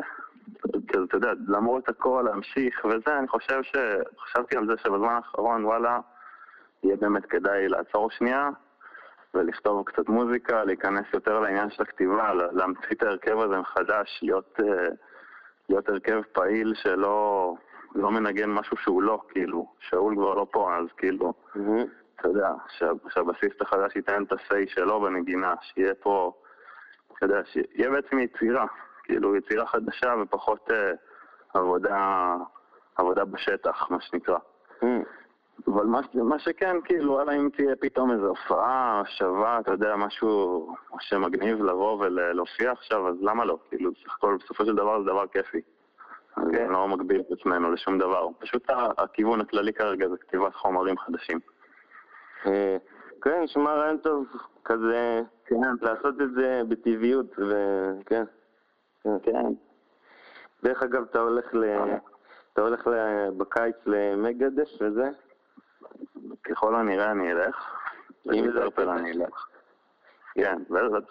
כזה, אתה יודע, למרות הכל, להמשיך וזה, אני חושב ש... חשבתי על זה שבזמן האחרון, וואלה, יהיה באמת כדאי לעצור שנייה ולכתוב קצת מוזיקה, להיכנס יותר לעניין של הכתיבה, לה- להמציא את ההרכב הזה מחדש, להיות, אה, להיות הרכב פעיל שלא לא מנגן משהו שהוא לא, כאילו, שאול כבר לא פה, אז כאילו, אה, אתה יודע, שה- שהבסיסט החדש ייתן את ה-say שלו בנגינה, שיהיה פה, אתה יודע, שיהיה בעצם יצירה, כאילו יצירה חדשה ופחות אה, עבודה, עבודה בשטח, מה שנקרא. אה. אבל מה, מה שכן, כאילו, וואלה, אם תהיה פתאום איזו הופעה שווה, אתה יודע, משהו שמגניב לבוא ולהופיע עכשיו, אז למה לא? כאילו, בסך הכל, בסופו של דבר זה דבר כיפי. כן. אני לא מגביל את עצמנו לשום דבר. פשוט הכיוון הכללי כרגע זה כתיבת חומרים חדשים. אה, כן, נשמע רעיון טוב, כזה, כן. לעשות את זה בטבעיות, וכן. כן. כן. דרך אגב, אתה הולך ל... אתה הולך. בקיץ למגדש וזה? ככל הנראה אני אלך. אם זה הקטע אני. אלך. כן,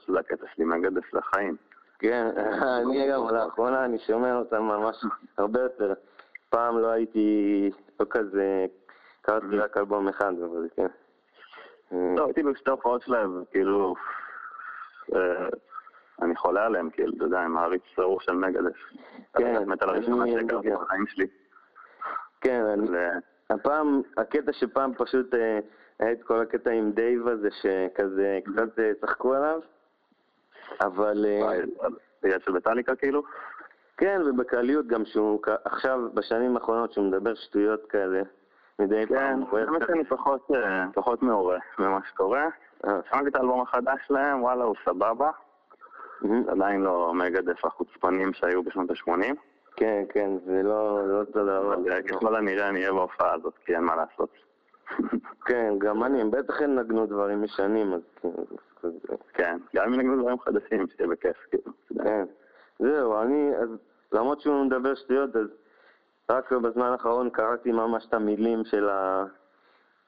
זה הקטע שלי, מגדס לחיים. כן, אני גם לאחרונה, אני שומע אותם ממש הרבה יותר. פעם לא הייתי, לא כזה, קראתי רק אלבום אחד, אבל כן. לא, הייתי בשתי הופעות שלהם, כאילו, אני חולה עליהם, כאילו, אתה יודע, עם מעריץ צירוף של מגדס. כן, באמת על הראשונה אני- שהכרתי אני- בחיים שלי. כן, אני... הפעם, הקטע שפעם פשוט אה, היה את כל הקטע עם דייב הזה, שכזה קצת אה, צחקו עליו, אבל... אה, בגלל של מטאליקה, כאילו? כן, ובקהליות גם שהוא עכשיו, בשנים האחרונות, שהוא מדבר שטויות כאלה, מדי כן, פעם. אוהב באמת אני פחות, אה, פחות מעורה ממה שקורה. אה, שמעתי את האלבום החדש שלהם, וואלה, הוא סבבה. אה, עדיין לא מגדף החוצפנים שהיו בשנות ה-80. כן, כן, זה לא, לא אותו דבר. ככל הנראה אני אהיה בהופעה הזאת, כי אין מה לעשות. כן, גם אני, הם בטח ינגנו דברים ישנים, אז. כן, גם אם ינגנו דברים חדשים, שיהיה בכיף, כאילו. כן. זהו, אני, אז למרות שהוא מדבר שטויות, אז רק בזמן האחרון קראתי ממש את המילים של ה...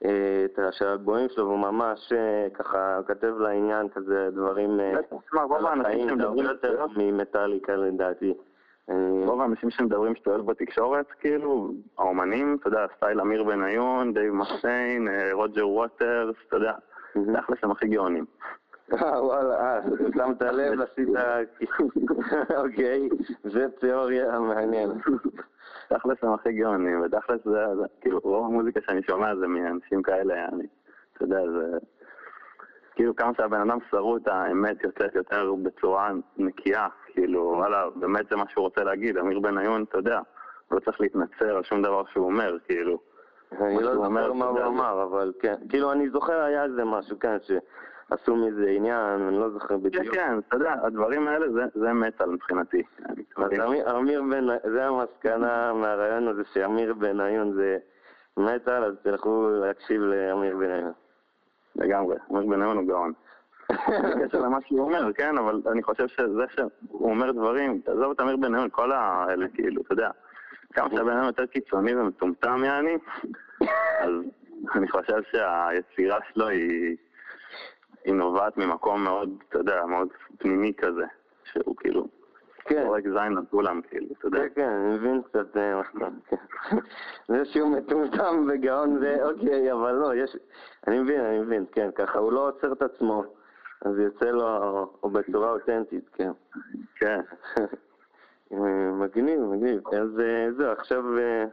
אה, של הגבוהים שלו, והוא ממש אה, ככה כותב לעניין כזה דברים אה, בטח, תשמע, רוב על האנשים החיים, זה הרבה שמדברים יותר ממטאליקה לדעתי. אה, רוב האנשים שמדברים שטויות בתקשורת, כאילו, האומנים, אתה יודע, סטייל אמיר בניון, דייב מוסטיין, אה, רוג'ר ווטרס, אתה יודע, תכלס הם הכי גאונים. אה, וואלה, אה, שמת לב, עשית... אוקיי, זה תיאוריה מעניינת. תכלס הם הכי גאונים, ותכלס זה, זה, כאילו, רוב המוזיקה שאני שומע זה מאנשים כאלה, אני, אתה יודע, זה... כאילו כמה שהבן אדם שרוט, האמת יוצאת יותר בצורה נקייה, כאילו, וואלה, באמת זה מה שהוא רוצה להגיד, אמיר בניון, אתה יודע, לא צריך להתנצר על שום דבר שהוא אומר, כאילו. אני לא זוכר מה הוא אמר, אבל כן. כאילו, אני זוכר היה איזה משהו, כן, שעשו מזה עניין, אני לא זוכר כן, בדיוק. כן, אתה יודע, הדברים האלה זה, זה מטאל מבחינתי. אמיר- בן... זה המסקנה מהרעיון הזה שאמיר בניון זה מטאל, אז תלכו להקשיב לאמיר בניון. לגמרי, אמיר בניון הוא גאון. בקשר למה שהוא אומר, כן, אבל אני חושב שזה שהוא אומר דברים, תעזוב את אמיר בניון, כל האלה, כאילו, אתה יודע, כמה שהבן אדם יותר קיצוני ומטומטם, יעני, אז אני חושב שהיצירה שלו היא, היא נובעת ממקום מאוד, אתה יודע, מאוד פנימי כזה, שהוא כאילו, כן. זורק זין על כולם, כאילו, אתה יודע. כן, כן, אני מבין קצת אה, שאתה... כן. זה שהוא מטומטם וגאון זה אוקיי, אבל לא, יש... אני מבין, אני מבין, כן, ככה הוא לא עוצר את עצמו, אז יוצא לו או בצורה אותנטית, כן. כן, אה, מגניב, מגניב. אז אה, זהו, עכשיו אה,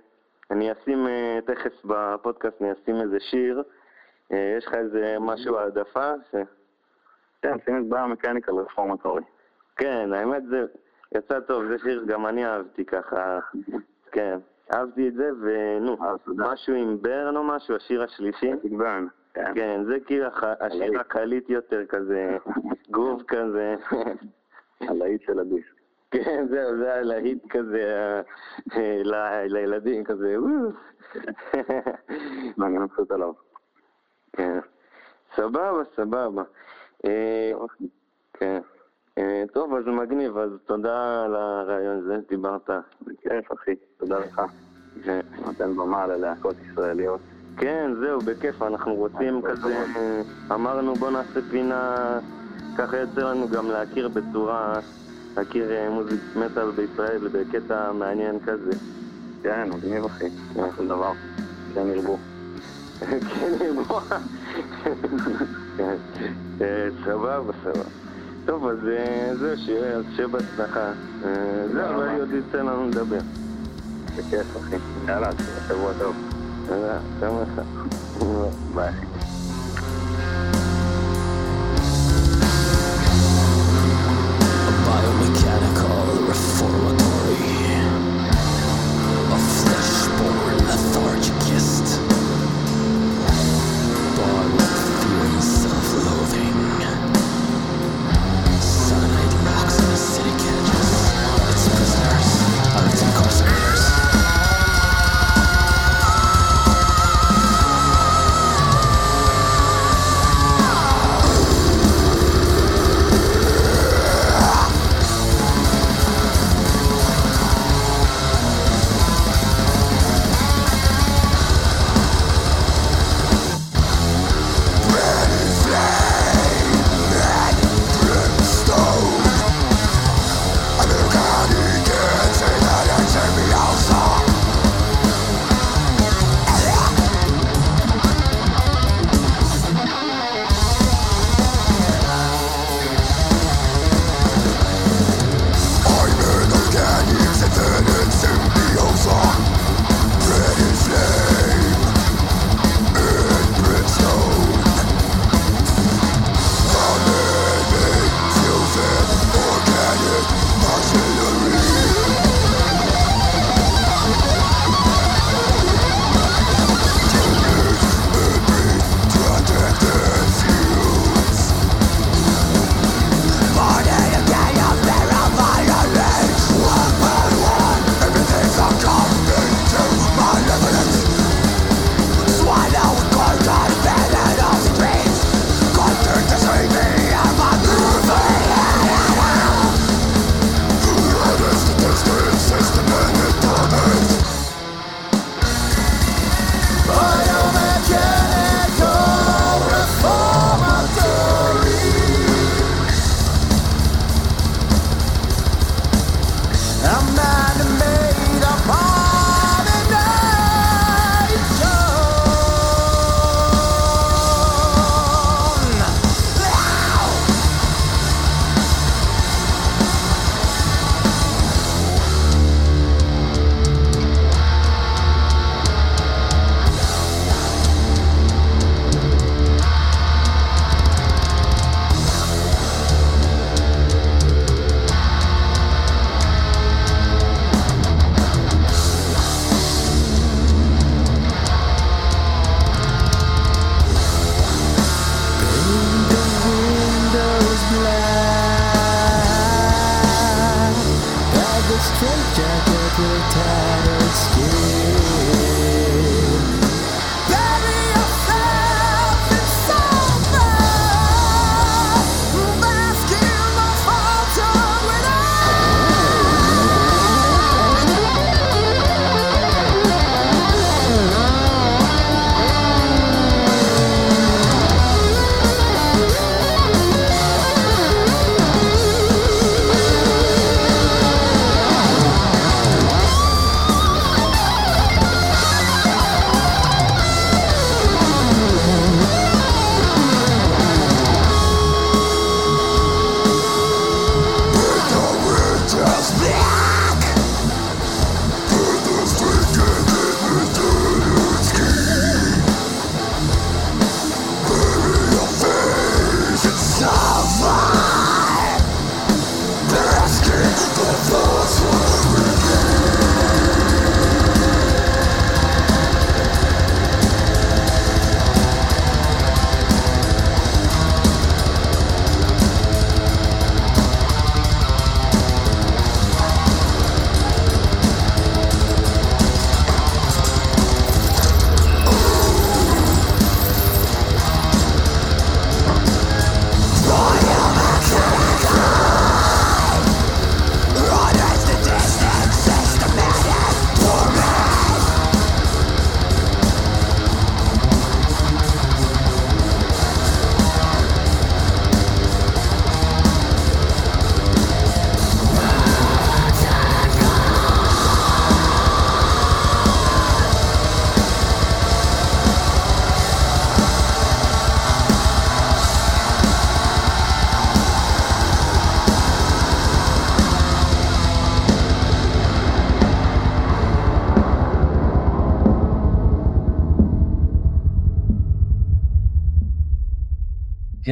אני אשים, תכף בפודקאסט אני אשים איזה שיר. יש לך איזה משהו העדפה? ש... כן, שים את ביומקניקל רפורמטורי. כן, האמת זה יצא טוב, זה שיר גם אני אהבתי ככה, כן, אהבתי את זה, ונו. משהו עם ברן או משהו, השיר השלישי? תגוון, כן. כן, זה כאילו השיר. הקליט יותר כזה, גרוב כזה. הלהיט של הדיסק. כן, זהו, זה הלהיט כזה, לילדים כזה, וואו. אני מבסוט עליו. כן. סבבה, סבבה. אה, כן. אה, טוב, אז מגניב, אז תודה על הרעיון הזה, דיברת. בכיף, אחי, תודה לך. כן. נותן במה ללהקות ישראליות. כן, זהו, בכיף, אנחנו רוצים כזה, אה, אמרנו בוא נעשה פינה, ככה יוצא לנו גם להכיר בצורה, להכיר אה, מוזיק מטאל בישראל בקטע מעניין כזה. כן, מגניב, אחי. כל דבר. כן ירבו. כן, יבוא. כן. אה, סבבה, סבבה. טוב, אז אה, זהו, שיהיה, בהצלחה. אה, זהו, אולי עוד יצא לנו לדבר. בכיף, אחי. יאללה, שבוע טוב. תודה, גם לך. ביי, אחי. biomechanical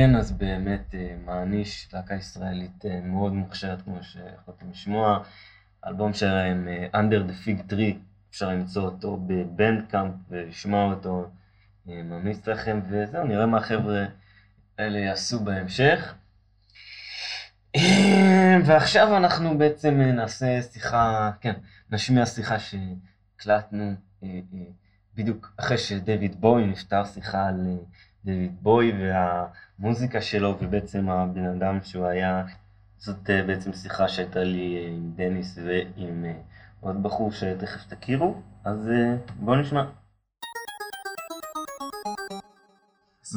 כן, אז באמת אה, מעניש, להקה ישראלית אה, מאוד מוכשרת, כמו שיכולתם לשמוע. האלבום שלהם, אה, Under the Fig Tree, אפשר למצוא אותו בבנדקאמפ ולשמוע אותו. ממליץ לכם, וזהו, נראה מה החבר'ה האלה יעשו בהמשך. ועכשיו אנחנו בעצם נעשה שיחה, כן, נשמיע שיחה שהקלטנו בדיוק אחרי שדויד בוי נפטר, שיחה על דויד בוי והמוזיקה שלו, ובעצם הבן אדם שהוא היה, זאת אה, בעצם שיחה שהייתה לי עם דניס ועם אה, עוד בחור שתכף תכירו, אז אה, בואו נשמע.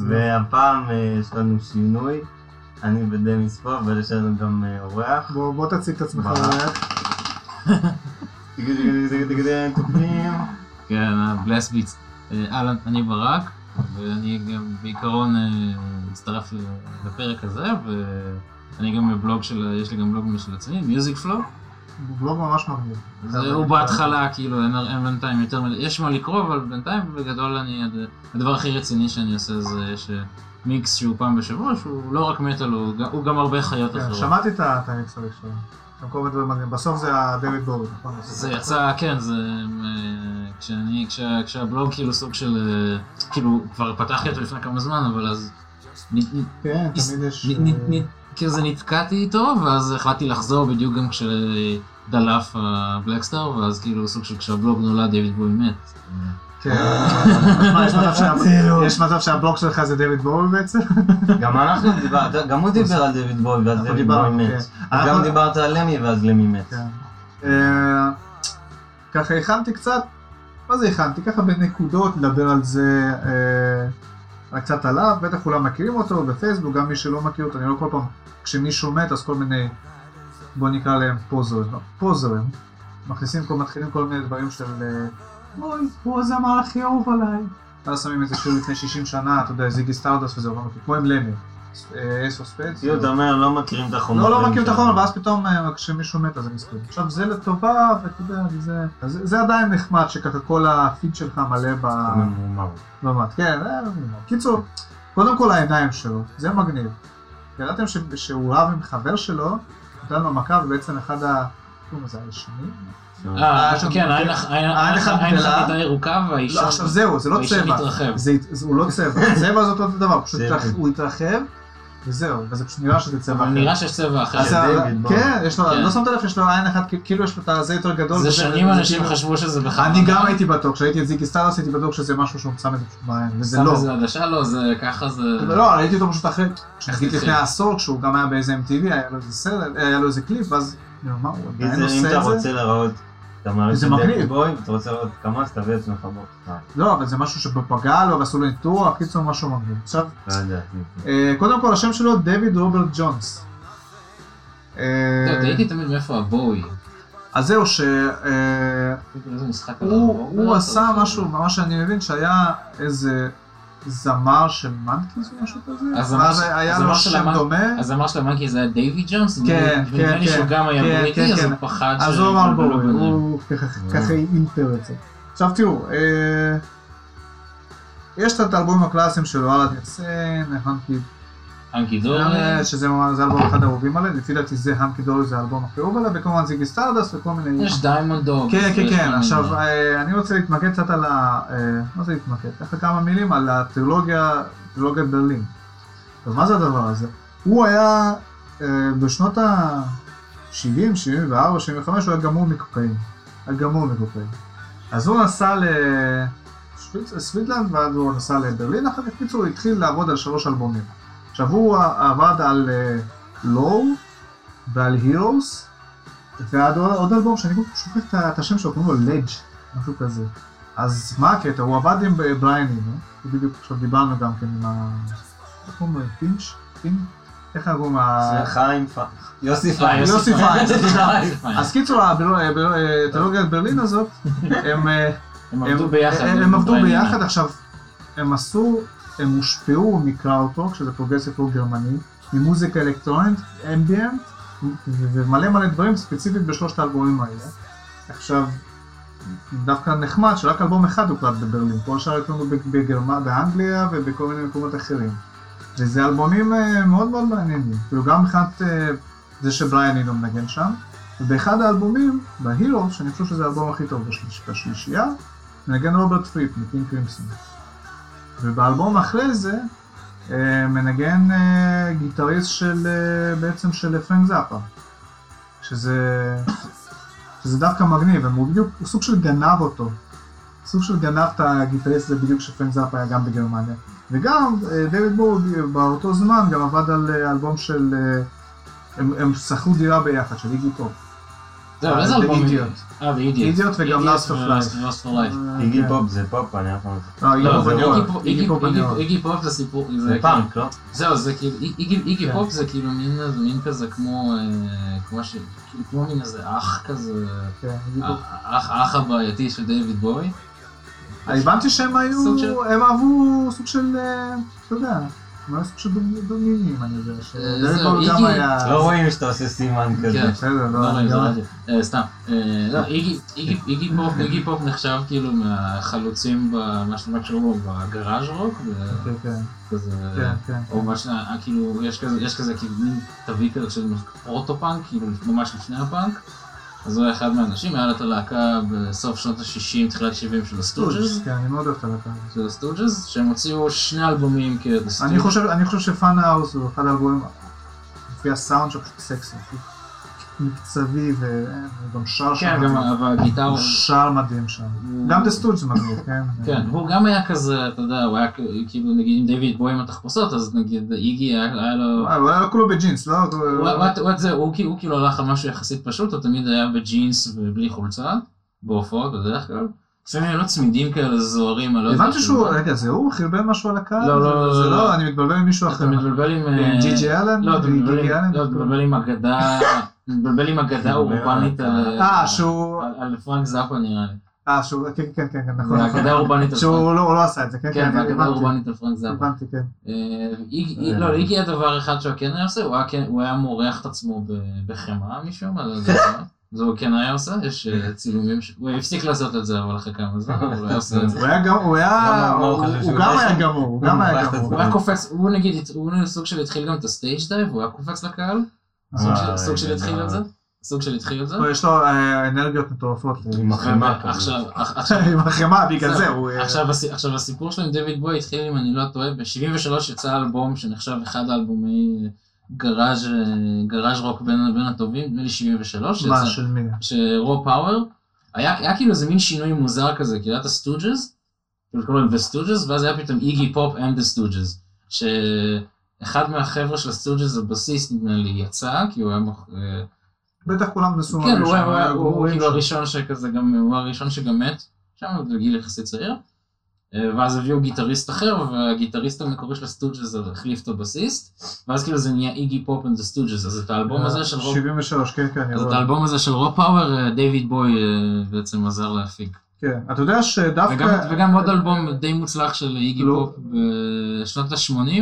והפעם יש לנו שינוי, אני ודניס פה, אבל יש לנו גם אורח. בוא בוא תציג את עצמך. אורח. כן, בלס ביטס. אהלן, אני ברק, ואני גם בעיקרון מצטרף לפרק הזה, ואני גם בבלוג של, יש לי גם בלוג משל עצמי, מיוזיק פלו. בלוג ממש מגניב. הוא בהתחלה, כאילו, אין, אין בינתיים יותר מדי, יש מה לקרוא, אבל בינתיים בגדול אני, הד- הדבר הכי רציני שאני עושה זה אה, מיקס שהוא פעם בשבוע, שהוא לא רק מטאל, הוא, גם- הוא גם הרבה חיות כן, אחרות. שמעתי את המיקס הראשון. שם כל מיני דברים מגניבים. בסוף זה הדויד בורי, נכון? זה יצא, כן, זה... אה, כשאני, כשה, כשהבלוג כאילו סוג של... אה, כאילו, כבר פתחתי אותו לפני כמה זמן, אבל אז... כן, תמיד יש... אה, נ- כאילו זה נתקעתי איתו, ואז החלטתי לחזור בדיוק גם כשדלף הבלקסטאר, ואז כאילו סוג של כשהבלוג נולד דיוויד בוי מת. כן. אז מה, יש מצב שהבלוג שלך זה דויד בורי בעצם? גם אנחנו דיברנו, גם הוא דיבר על דויד בוי, ואז דויד בוי מת. כן. גם דיברת על למי, ואז למי מת. כן. אה, ככה הכנתי קצת, מה זה הכנתי? ככה בנקודות לדבר על זה, אה, קצת עליו, בטח כולם מכירים אותו בפייסבוק, גם מי שלא מכיר אותו, אני רואה כל פעם, כשמישהו מת אז כל מיני, בוא נקרא להם פוזרים, לא, פוזרים, מכניסים, כל, מתחילים כל מיני דברים של, אה, אוי, הוא הזמר הכי אהוב עליי. ואז שמים איזה שיר לפני 60 שנה, אתה יודע, Ziggy Stardust וזה, כמו עם למי, Space. כאילו, אתה אומר, לא מכירים את החומרים. לא, לא מכיר את. החומר, ואז פתאום אה, כשמישהו מת אז הם נזכרים. עכשיו זה לטובה, ואתה יודע, זה, עדיין נחמד שככה כל הפיד שלך מלא ב... במט. כן, זה ממש. קיצור, קודם כל העיניים שלו, זה מגניב. ידעתם ש- שהוא רב עם חבר שלו, נתן לו מכה, ובעצם אחד ה... קוראים לזה האישונים? אה, כן, העין אח- העין העין אחת העין גדלה. אחת הייתה ירוקה והאישה... לא, עכשיו זהו, זה לא והאישה צבע. הוא לא צבע, צבע זה אותו דבר, פשוט הוא התרחב, וזהו, וזה פשוט נראה שזה צבע אבל אחר. נראה שיש צבע אחר. כן, יש לו, כן. לא שמת לב שיש לו עין אחת, כאילו יש לו את הזה יותר גדול. זה שנים אנשים כאילו- חשבו שזה בכלל... אני גם הייתי בטוח, כשהייתי את Ziggy Stardust הייתי בטוח שזה משהו שהוא שם את זה פשוט בעין, וזה שם לא. איזה עדשה? לא, זה ככה זה... לא, ראיתי אותו פשוט אחרי, נגיד? לפני עשור, כשהוא גם היה באיזה MTV, היה לו איזה סרט, היה לו איזה קליפ, ואז, אני אומר, מה, הוא עדיין אם עושה אתה את זה? רוצה לראות, אתה זה את מגניב. דויד בוי, ואתה רוצה לראות כמה, אז תביא את עצמך בוא. לא, אבל זה משהו שפגע לו ועשו לו ניתוח, קיצור משהו מגניב. עכשיו, לא. אה, קודם כל השם שלו דויד רוברט ג'ונס. אה, לא, תהיתי תמיד מאיפה הבואי. אז זהו, שהוא הוא הרובוט, עשה משהו, מה שאני מבין, שהיה איזה זמר של מנקיז או משהו כזה, ש- היה לו שם דומה, הזמר של המאנקי זה היה דייווי ג'ונס? כן, נדמה כן, לי שהוא כן. גם היה כן, בריטי, כן, אז כן. הוא פחד אז הוא אמר ביניהם. הוא ככה- ככה אינטר את זה. עכשיו תראו, אה, יש את האלבומים הקלאסיים שלו, אללה דרסן, הנקי הנקי דורי. שזה ממש- זה האלבום אחד האהובים עליי, לפי דעתי זה הנקי דורי זה האלבום הכי אהוב עליי, וכמובן זיגי סטארדס וכל מיני... יש דיימונד דוג. כן, כן, כן, עכשיו. אה, אני רוצה להתמקד קצת על ה... אה, מה זה להתמקד? ככה כמה מילים על הטרילוגיה, טרילוגיית ברלין. אז מה זה הדבר הזה? הוא היה אה, בשנות ה-70, 74, 75, הוא היה גמור מקוקאין. היה גמור מקוקאין. אז הוא נסע לסוויטלנד, ואז הוא נסע לברלין, אחר כך קיצור הוא התחיל לעבוד על שלוש אלבומים. עכשיו הוא עבד על לואו ועל הירוס, ועד עוד עוד אלבום שאני שוכח את השם שלו, קוראים לו לג', משהו כזה. אז מה הקטע? הוא עבד עם בריאן אינו? בדיוק עכשיו דיברנו גם כן עם ה... איך קוראים לו? פינץ'? פינץ'? איך קוראים לו? זה חיים פ... יוסי אה, פיין. יוסי פיין. אז קיצור, הטרילוגיית ברלין הזאת, הם... אה, הם עבדו ביחד. הם, עבדו. ביחד, עכשיו, הם עשו, הם הושפעו מקראוטרוק, שזה פרוגרסיב פרוג גרמני, ממוזיקה אלקטרונית, אמביאנט, ומלא מלא דברים ספציפית בשלושת האלבומים האלה. עכשיו, דווקא נחמד שרק אלבום אחד הוקלט בברלין, כל השאר הקלטנו בגרמניה, באנגליה ובכל מיני מקומות אחרים. וזה אלבומים אה, מאוד מאוד מעניינים, כאילו גם מבחינת אה, זה שבריאן אינו מנגן שם, ובאחד האלבומים, בהירו, שאני חושב שזה האלבום הכי טוב בשליש, בשלישייה, מנגן רוברט פריפ מפינק קרימסון. ובאלבום אחרי זה, אה, מנגן אה, גיטריסט של, אה, בעצם של פרנק זאפה, שזה, שזה דווקא מגניב, הוא בדיוק, הוא סוג של גנב אותו, סוג של גנב את הגיטריסט הזה בדיוק שפרנק זאפה היה גם בגרמניה. וגם דיוויד בואי באותו זמן גם עבד על אלבום של, הם, הם שכרו דירה ביחד, של איגי אה, איזה The אלבום? Idiot. אה, באידיוט. אידיוט וגם Lust for Life. Lust for Life. איגי. פופ זה פופ, אני אף פעם איגי פופ זה סיפור, זה פאנק, לא? זהו, זה כאילו, איגי. פופ זה כאילו מין, זה מין כזה כמו, כמו ש... כמו מין איזה אח כזה. אח, האח הבעייתי של דיוויד בואי. הבנתי שהם היו, הם אהבו סוג של, אתה יודע, של דומ- דומינים, אני יודע, בואי גם איגי- היה, לא רואים שאתה עושה סימן כזה. כן. בסדר, לא, אני זה סתם. איגי- פופ, נחשב כאילו מהחלוצים במה ש- מה שקראו בגראז' רוק, כן, כן, וכזה, כן, כן. או מה ש... אה, כאילו, יש כזה, כזה כאילו מין תווית כזה של פרוטו-פאנק, כאילו ממש לפני הפאנק. אז הוא היה אחד מהאנשים, היה לו את הלהקה בסוף שנות ה-60, תחילת 70 של הסטוג'ז, כן, אני מאוד אוהב את הלהקה הזאת. של הסטוג'ז, שהם הוציאו שני אלבומים כ-The אני. חושב, ש Fun House הוא אחד האלבומים, לפי הסאונד שלו פשוט סקסי, מקצבי וגם שר שם, כן, גם הוא שר מדהים שם, גם The Stooges מגניב, כן, כן, הוא גם היה כזה, אתה יודע, הוא היה כאילו, נגיד עם דיוויד בואי עם התחפושות, אז נגיד איגי היה לו... הוא היה כולו בג'ינס, לא? הוא- כאילו- הוא כאילו הלך על משהו יחסית פשוט, הוא תמיד היה בג'ינס ובלי חולצה, בהופעות בדרך כלל. לפעמים היו לו צמידים כאלה זוהרים, אני לא יודע. הבנתי שהוא, רגע, זה הוא חרבן משהו על הקהל? לא, לא, זה לא, לא, לא. אני מתבלבל עם מישהו אתה אחר. מתבלבל עם... אה, ג'י ג'י אלן? לא, אתה מתבלבל? לא, אתה עם אגדה, אתה מתבלבל עם אגדה אורבנית על... אה, שהוא, על- פרנק זאפה נראה לי. אה, שהוא, כן, כן, כן, כן, נכון. זה נכון. אגדה אורבנית על פרנק. שהוא לא הוא לא עשה את זה, כן, כן, זה אני אגדה הבנתי. אורבנית על פרנק זאפה. הבנתי, כן. אה, לא, איגי היה דבר אחד שהוא כן היה עושה, הוא היה כן- מורח את עצמו ב- בחמאה משום, לא. זה הוא כן היה עושה, יש אה, צילומים, הוא הפסיק לעשות את זה, אבל אחרי כמה זמן, הוא לא היה עושה את זה. הוא היה גם, הוא היה, הוא גם היה גמור, הוא גם היה גמור. הוא היה קופץ, הוא נגיד, הוא סוג של התחיל גם את ה stage dive, הוא היה קופץ לקהל, סוג של- סוג של התחיל את זה, גדול. סוג של התחיל את זה. לא, יש לו אה, אנרגיות מטורפות. עם החמאה כזה. עכשיו, עכשיו, עם החמאה, בגלל. זה הוא... אה, עכשיו, הס- עכשיו הסיפור שלו עם דיוויד בואי התחיל, אם אני לא טועה, ב-73 יצא אלבום שנחשב אחד האלבומי גראז' גראז' רוק בין, בין הטובים, נדמה לי 73, מה, של מי? ש Raw Power, היה, כאילו איזה מין שינוי מוזר כזה, כאילו היה את הסטוג'ז, כאילו קוראים להם ואז היה פתאום איגי פופ and הסטוג'ז, שאחד מהחבר'ה של הסטוג'ז, הבסיסט נדמה לי, יצא, כי הוא היה מח... אה, בטח כולם נסו כן, הוא היה- הוא הוא גמורים כאילו. הראשון שכזה גם, הוא הראשון שגם מת, שם בגיל יחסית צעיר. אה, ואז הביאו גיטריסט אחר, והגיטריסט המקורי של הסטוג'ז החליף את הבסיסט, ואז כאילו זה נהיה איגי פופ and הסטוג'ז, אז את האלבום הזה של Raw... 73, כן, כן, אני אז את. האלבום הזה של Raw Power, אה, דיוויד בואי אה, בעצם עזר להפיק. כן, אתה יודע וגם, שדווקא... וגם עוד אלבום די מוצלח של איגי. פופ בשנות ה-80,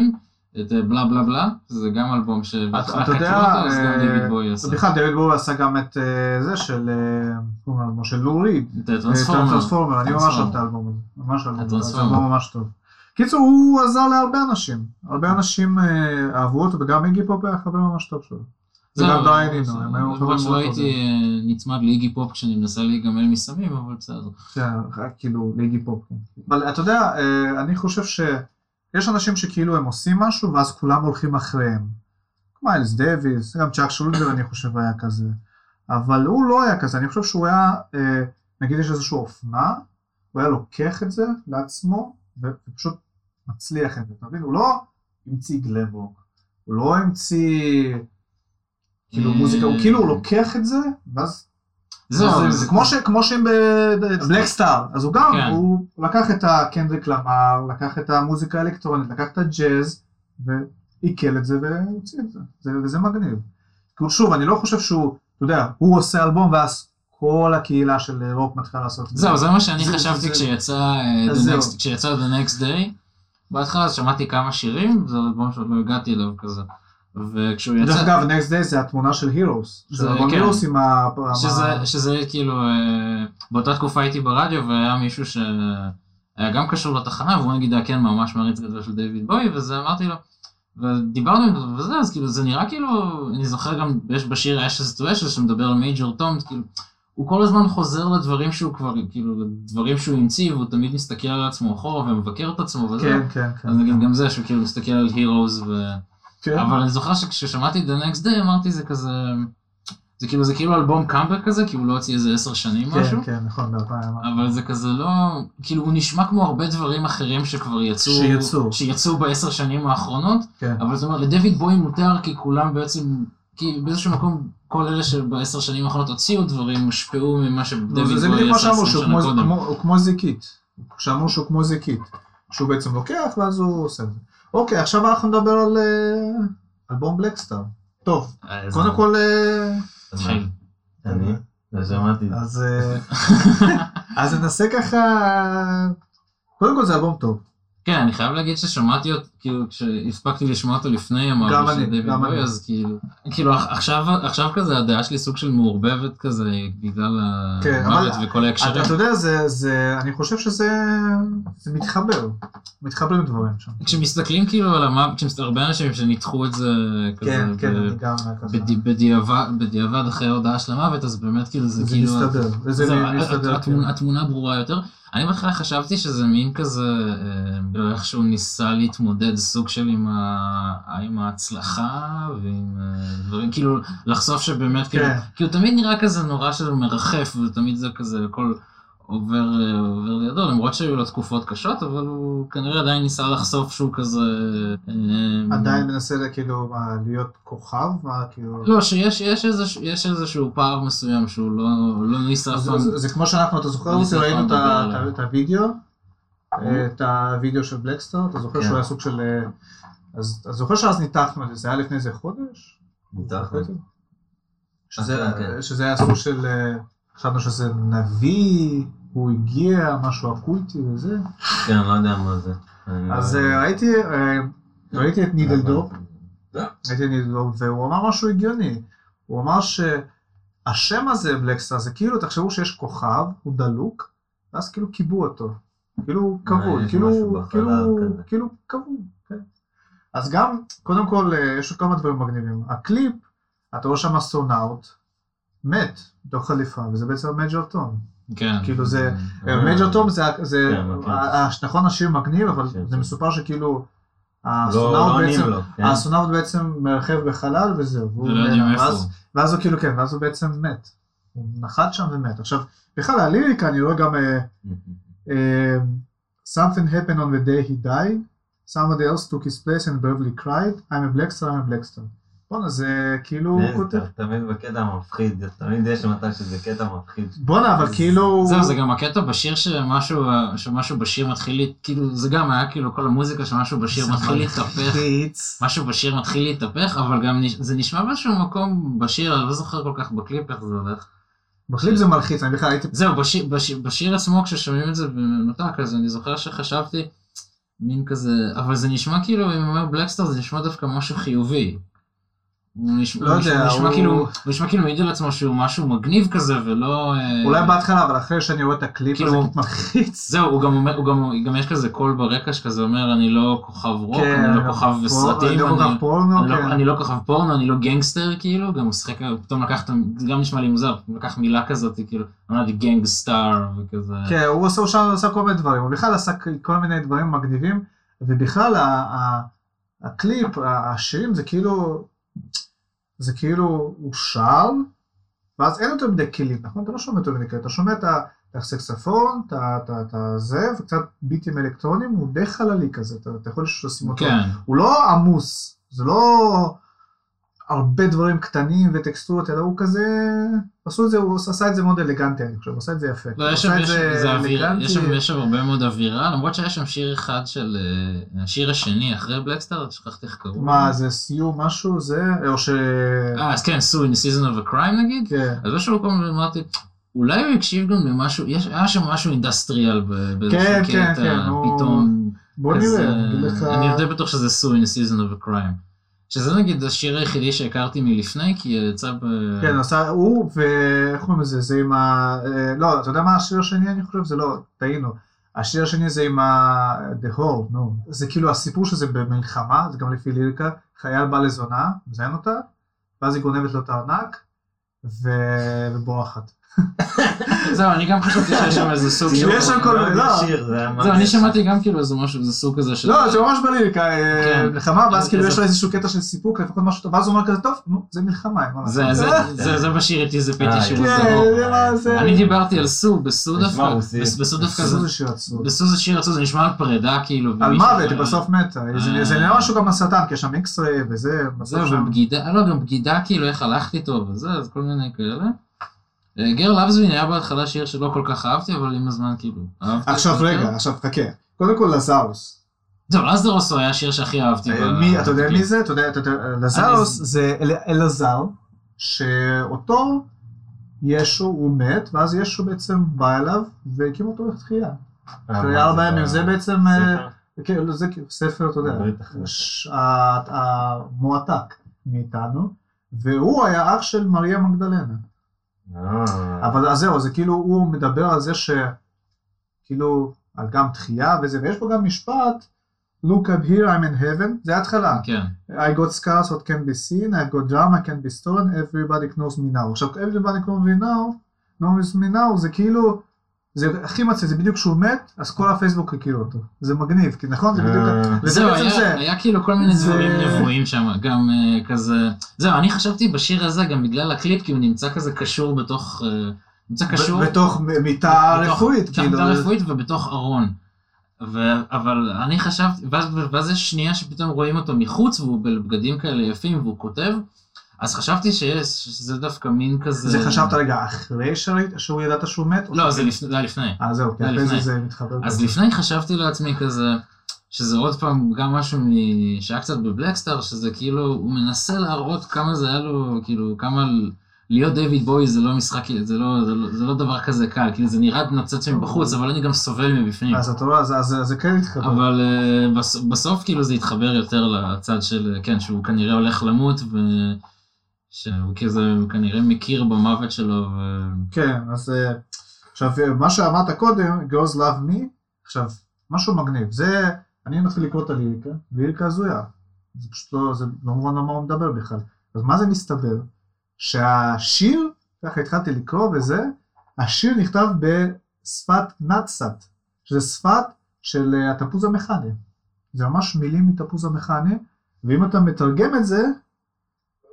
את אה, Blah Blah Blah, זה גם אלבום שבהתחלה אתה יודע, חקרו אותו, אז גם אה, דיוויד בואי עשה. בכלל דויד בואו עשה גם את אה, זה של? של לו ריד. את ה Transformer. Transformer, אני ממש אוהב. את האלבום הזה. ממש זה, זה. אלבום ממש טוב. קיצור, הוא עזר להרבה אנשים. הרבה אנשים אה, אהבו אותו, וגם איגי פופ היה חבר ממש טוב שלו. זהו, וגם בריאן זה- אינו, הם היו למרות חברים שלא הייתי נצמד לאיגי פופ כשאני מנסה להיגמל מסמים, אבל בסדר. כן, כאילו לאיגי פופ. כן. אבל אתה יודע, אני חושב שיש אנשים שכאילו הם עושים משהו, ואז כולם הולכים אחריהם. כמו איילס דוויס, גם צ'אק שולדר אני חושב היה כזה. אבל הוא לא היה כזה, אני חושב שהוא היה, אה, נגיד יש איזושהי אופנה, הוא היה לוקח את זה לעצמו, ופשוט מצליח עם זה, אתה מבין? הוא לא המציא גלמרוק, הוא לא המציא כאילו מוזיקה, הוא כאילו לוקח את זה, ואז זהו, זה, כמו, שהם בבלק סטאר, אז הוא גם, כן. הוא לקח את הקנדריק למר, לקח את המוזיקה האלקטרונית, לקח את הג'אז, ועיכל את זה והוציא את זה, זה וזה מגניב. כאילו שוב, אני לא חושב שהוא, אתה יודע, הוא עושה אלבום ואז כל הקהילה של רוק מתחילה לעשות את זה. זהו, זה מה שאני חשבתי כשיצא אה, The. Next- כשיצא The Next Day. בהתחלה שמעתי כמה שירים, זה אלבום שעוד לא הגעתי אליו כזה. וכשהוא דרך יצא, אגב, Next Day זה התמונה של הירוס, זה- של אלבום כן. הירוס עם ה... שזה, שזה כאילו, אה, באותה תקופה הייתי ברדיו והיה מישהו שהיה גם קשור לתחנה והוא נגיד היה כן ממש מעריץ גדול של דיוויד בוי וזה אמרתי לו, ודיברנו עם זה וזה, אז כאילו זה נראה כאילו, אני זוכר גם, יש בשיר אשס טו אשס שמדבר על מייג'ור טום, כאילו, הוא כל הזמן חוזר לדברים שהוא כבר, כאילו, לדברים שהוא המציא, והוא תמיד מסתכל על עצמו אחורה ומבקר את עצמו וזה. כן, כן, כן. אז נגיד גם זה, שהוא כאילו מסתכל על הירוז ו... כן. אבל אני זוכר שכששמעתי את The Next Day אמרתי זה כזה, זה כאילו, זה כאילו אלבום קאמבק כזה, כי הוא לא הוציא איזה עשר שנים משהו. כן, כן, נכון, באלפיים. אבל זה כזה לא, כאילו הוא נשמע כמו הרבה דברים אחרים שכבר יצאו, שיצאו. שיצאו בעשר שנים האחרונות, כן. אבל זאת אומרת לדויד בוי מותר כי כולם בעצם, כי באיזשהו מקום כל אלה שבעשר שנים האחרונות הוציאו דברים הושפעו ממה שדויד זה- זה בוי בדיוק עשה עשרים שנה קודם. כמו- הוא כמו זיקית. שאמרו שהוא כמו זיקית. שהוא בעצם לוקח ואז הוא עושה את זה. אוקיי, עכשיו אנחנו נדבר על אה, אלבום בלקסטאר. טוב, קודם כל... אה, תתחיל. אני? אה, אז ננסה ככה... קודם כל זה אלבום טוב. כן, אני חייב להגיד ששמעתי אותו, כאילו, כשהספקתי לשמוע אותו לפני של אני, דיוויד בוי. אז כאילו, כאילו עכשיו, עכשיו כזה הדעה שלי סוג של מעורבבת כזה, בגלל כן, המוות וכל ההקשרים. אתה יודע, זה- זה... אני חושב שזה זה מתחבר. מתחברים דברים שם. כשמסתכלים כאילו על המוות, כשמסת- הרבה אנשים שניתחו את זה כזה, כן, כן, ב- גם בדיעבד, בדיעבד אחרי ההודעה של המוות, אז באמת כאילו זה זה כאילו... מסתדר. וזה זהו, מסתדר. התמונה- כן. התמונה ברורה יותר. אני בהתחלה חשבתי שזה מין כזה, אה, כאילו איכשהו ניסה להתמודד סוג של עם ה- עם ההצלחה ועם אה, דברים, כאילו לחשוף שבאמת, כאילו, כן. כאילו תמיד נראה כזה נורא שזה מרחף ותמיד זה כזה הכל עובר אה, עובר לידו, למרות שהיו לו תקופות קשות, אבל הוא כנראה עדיין ניסה לחשוף שהוא כזה... אה, עדיין מנסה כאילו מה, להיות כוכב? מה כאילו... לא, שיש יש איזשהו- יש איזשהו פער מסוים שהוא לא לא ניסה זה- פעם. זה- זה כמו שאנחנו, אתה זוכר זוכר ראינו את ה- לדבר עליו. את הוידאו, אה, את הוידאו של בלקסטאר, אתה זוכר כן. שהוא היה סוג של... אה, אז אתה זוכר שאז ניתחנו את זה, זה היה לפני איזה חודש? ניתחנו. שזה כן. שזה היה סוג של... אה, חשבנו שזה נביא, הוא הגיע, משהו אוקולטי וזה. כן, לא יודע מה זה. אז לא- אה, ראיתי, אה, ראיתי את Needle Drop, לא. ראיתי את Needle Drop, והוא אמר משהו הגיוני. הוא אמר שהשם הזה, Blackstar, זה כאילו, תחשבו שיש כוכב, הוא דלוק, ואז כאילו כיבו אותו. כאילו כבוד, יש כאילו, משהו בחלל כאילו, כזה. כאילו כבוד, כן. אז גם, קודם כל, אה, יש עוד כמה דברים מגניבים. הקליפ, אתה רואה שם אסטרונאוט, מת, בתוך חליפה, וזה בעצם מייג'ור טום. כן. כאילו זה, אה, מייג'ור טום זה, כן, נכון השיר מגניב, אבל כן. זה מסופר שכאילו, לא האסטרונאוט לא בעצם, לו. כן? האסטרונאוט בעצם מרחף בחלל וזהו, הוא. ואז הוא כאילו כן, ואז הוא בעצם מת. הוא נחת שם ומת. עכשיו, בכלל הליריקה אני רואה גם אה, something happened on the day he died, somebody else took his place and bravely cried, I'm a black star, I'm a black star. בואנה זה כאילו הוא כותב, תמיד בקטע המפחיד, תמיד יש מתי שזה קטע מפחיד. בואנה אבל כאילו, זהו, זה גם הקטע בשיר שמשהו, שמשהו בשיר מתחיל, כאילו, זה גם היה כאילו כל המוזיקה שמשהו בשיר מתחיל להתהפך. משהו בשיר מתחיל להתהפך, אבל גם זה נשמע באיזשהו מקום בשיר, אני לא זוכר כל כך בקליפ איך זה הולך. בקליפ זה מלחיץ, אני בכלל הייתי, זהו, בשיר, בשיר, בשיר עצמו כששומעים את זה במנותק, אז אני זוכר שחשבתי, מין כזה, אבל זה נשמע כאילו, אם אומר Blackstar זה נשמע דווקא משהו חיובי. הוא נשמע, לא הוא נשמע, יודע, הוא נשמע הוא- כאילו, הוא נשמע כאילו מעיד על עצמו שהוא משהו מגניב כזה ולא... אה, אולי בהתחלה, אבל אחרי שאני רואה את הקליפ כאילו- הזה, קצת מלחיץ. זהו, הוא גם אומר, הוא גם, גם יש כזה קול ברקע שכזה אומר, אני לא כוכב רוק, אני לא כוכב בסרטים, אני לא אני, כוכב פורנו, אני, לא, כן. אני לא כוכב פורנו, אני לא גנגסטר, כאילו, גם הוא שיחק, פתאום לקח, זה גם נשמע לי מוזר, הוא לקח מילה כזאת, כאילו, אמרתי גנג סטאר וכזה. כן, הוא עשה, הוא עשה כל מיני דברים, הוא בכלל עשה כל מיני דברים מגניבים, ובכלל הקליפ, השירים זה כאילו, זה כאילו, הוא שר, ואז אין יותר מדי כלים, נכון? אתה לא שומע יותר מדי כלים, אתה שומע את הסקספון, את ה- את ה- את הזה, וקצת ביטים אלקטרונים, הוא די חללי כזה, אתה אתה יכול לשים אותו. כן, הוא לא עמוס, זה לא הרבה דברים קטנים וטקסטורות, אלא הוא כזה, עשו את זה, הוא עשה את זה מאוד אלגנטי, אני חושב, הוא עשה את זה יפה. לא, יש שם, עשה את יש, זה זה אוויר, אלגנטי. יש שם, יש שם הרבה מאוד אווירה, למרות שיש שם שיר אחד של, אה, השיר השני אחרי בלקסטאר, שכחתי איך קראו. מה, זה סיום משהו, זה, או ש... אה, אז כן, סו, in the season of a crime נגיד, כן. אז באיזשהו מקום אמרתי, אולי הוא הקשיב גם למשהו, יש, היה שם משהו אינדסטריאל באיזשהו כן, כן, קטע, כן, פתאום, בוא נראה, אני די בטוח שזה סו in the season of a crime. שזה נגיד השיר היחידי שהכרתי מלפני, כי יצא ב... כן, עשה הוא, ואיך קוראים לזה, זה עם ה... אה, לא, אתה יודע מה השיר השני, אני חושב? זה לא, טעינו. השיר השני זה עם ה... The Hole, נו. זה כאילו הסיפור שזה במלחמה, זה גם לפי ליריקה, חייל בא לזונה, מזיין אותה, ואז היא גונבת לו את הארנק. ובורחת. זהו, אני גם חשבתי שיש שם איזה סוג של... יש שם כל מיני, לא. זהו, אני שמעתי גם כאילו איזה משהו, איזה סוג כזה של... לא, זה ממש בליריקה, אה, כן. מלחמה, ואז כאילו זה- יש לו איזשהו קטע של סיפוק, לפחות משהו טוב, ואז הוא אומר כזה, טוב, נו, זה מלחמה, אין מה זה- לעשות." זה- זה זה בשיר 'Tis a Pity אה, שהוא כן, זה. אני דיברתי על סו, בסו דווקא, בסו דווקא זה זה... שיר עצוב. ב Sue זה שיר עצוב, זה נשמע על פרידה כאילו. על מוות, היא בסוף מתה. זה- אה. זה נראה משהו גם לסרטן, כי יש שם X-ray וזה, בסוף זהו, שם. ובגידה, לא, גם בגידה כאילו איך הלכתי איתו וזה, אז כל מיני כאלה. אה, גר לאבזווין היה בהתחלה שיר שלא כל כך אהבתי, אבל עם הזמן כאילו, אהבתי. עכשיו. רגע, עכשיו חכה. קודם כל לזאוס. זהו, לזרוס הוא היה השיר שהכי אהבתי. ב- מי, אתה יודע. מי זה? אתה יודע, אתה יודע, לזאוס אני- זה אל- אלעזר, שאותו ישו, הוא מת, ואז ישו בעצם בא אליו והקים אותו לתחייה. אה, אחרי ארבע ימים, זה בעצם, אה, ספר? כן, זה כאילו ספר, אתה יודע, המועתק מאיתנו, והוא היה אח של מריה מגדלנה. אה. אבל אז זהו, זה כאילו, הוא מדבר על זה שכאילו, על גם תחייה וזה, ויש פה גם משפט, look up here, I'm in heaven, זה ההתחלה. כן, I got scars what can be seen, I've got drama can be stolen, everybody knows me now. עכשיו, everybody knows me now, knows me now, זה כאילו, זה הכי מצחיק, זה בדיוק כשהוא מת, אז כל הפייסבוק הכיר אותו. זה מגניב, כי נכון, זה בדיוק, אה. וזה זהו, היה- כאילו כל מיני דברים נבואים שם, גם אה, כזה, זהו, אני חשבתי בשיר הזה גם בגלל הקליפ, כי הוא נמצא כזה קשור בתוך, אה, נמצא קשור, בתוך מיטה רפואית, בתוך כאילו. מיטה רפואית ובתוך ארון. ו- אבל אני חשבתי, ואז, ואז יש שנייה שפתאום רואים אותו מחוץ והוא בבגדים כאלה יפים והוא כותב, אז חשבתי שיש, שזה דווקא מין כזה... זה חשבת רגע אחרי שראית, שהוא ידעת שהוא מת? לא, זה לפני, זה היה לפני. אה, זהו, כי זה אחרי זה לפני. זה מתחבר. אז. לפני חשבתי לעצמי כזה, שזה עוד פעם גם משהו שהיה קצת בבלקסטאר, שזה כאילו, הוא מנסה להראות כמה זה היה לו, כאילו, כמה להיות דיוויד בוי זה לא משחק, זה לא, זה לא, זה לא דבר כזה קל, כאילו זה נראה נוצץ מבחוץ, אבל אני גם סובל מבפנים. אז אתה רואה, אז- אז זה כן התחבר. אבל אה, בס- בסוף כאילו זה התחבר יותר לצד של, כן, שהוא כנראה הולך למות, ושהוא כזה כנראה מכיר במוות שלו, ו... כן, אז אה, עכשיו, מה שאמרת קודם, Girls Love Me, עכשיו, משהו מגניב, זה, אני מתחיל לקרוא את הליריקה, ליריקה הזויה, זה פשוט לא, זה לא מובן על מה הוא מדבר בכלל. אז מה זה מסתבר? שהשיר, ככה התחלתי לקרוא וזה, השיר נכתב בשפת נאצת, שזה שפת של אה, התפוז המכני. זה ממש מילים מתפוז המכני, ואם אתה מתרגם את זה,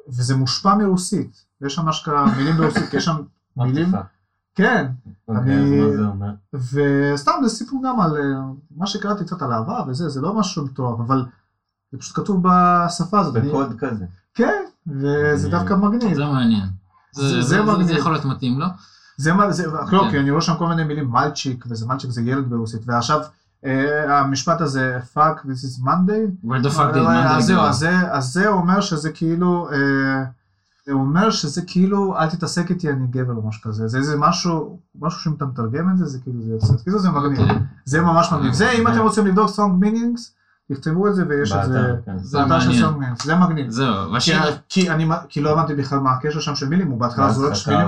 וזה מושפע מרוסית, יש שם אשכרה מילים ברוסית, כי יש שם מילים. כן, אוקיי, אני-? וסתם זה סיפור גם על אה, מה שקראתי קצת על אהבה וזה, זה לא משהו מטורף, אבל זה פשוט כתוב בשפה הזאת. בקוד כזה. כן, וזה דווקא מגניב. זה מעניין. זה- מגניב. זה יכול להיות מתאים לו. זה מה, זה, לא, כן. כי אני רואה שם כל מיני מילים, מלצ'יק, וזה מלצ'יק זה ילד ברוסית, ועכשיו המשפט הזה, fuck, this is Monday, where the fuck did אה, Monday go? אז זה- אז זה אומר שזה כאילו, אה, זה אומר שזה כאילו, אל תתעסק איתי, אני גבר או משהו כזה, זה איזה משהו, משהו שאם אתה מתרגם את זה, זה כאילו, זה יוצא, כאילו זה מגניב, אוקיי. זה ממש מגניב, זה אם אה. אתם רוצים לבדוק סונג מינינגס, תכתבו את זה ויש את זה, כן. זה מגניב, זהו, כי- לא הבנתי בכלל מה הקשר שם של מילים, הוא בהתחלה זורק שמילים.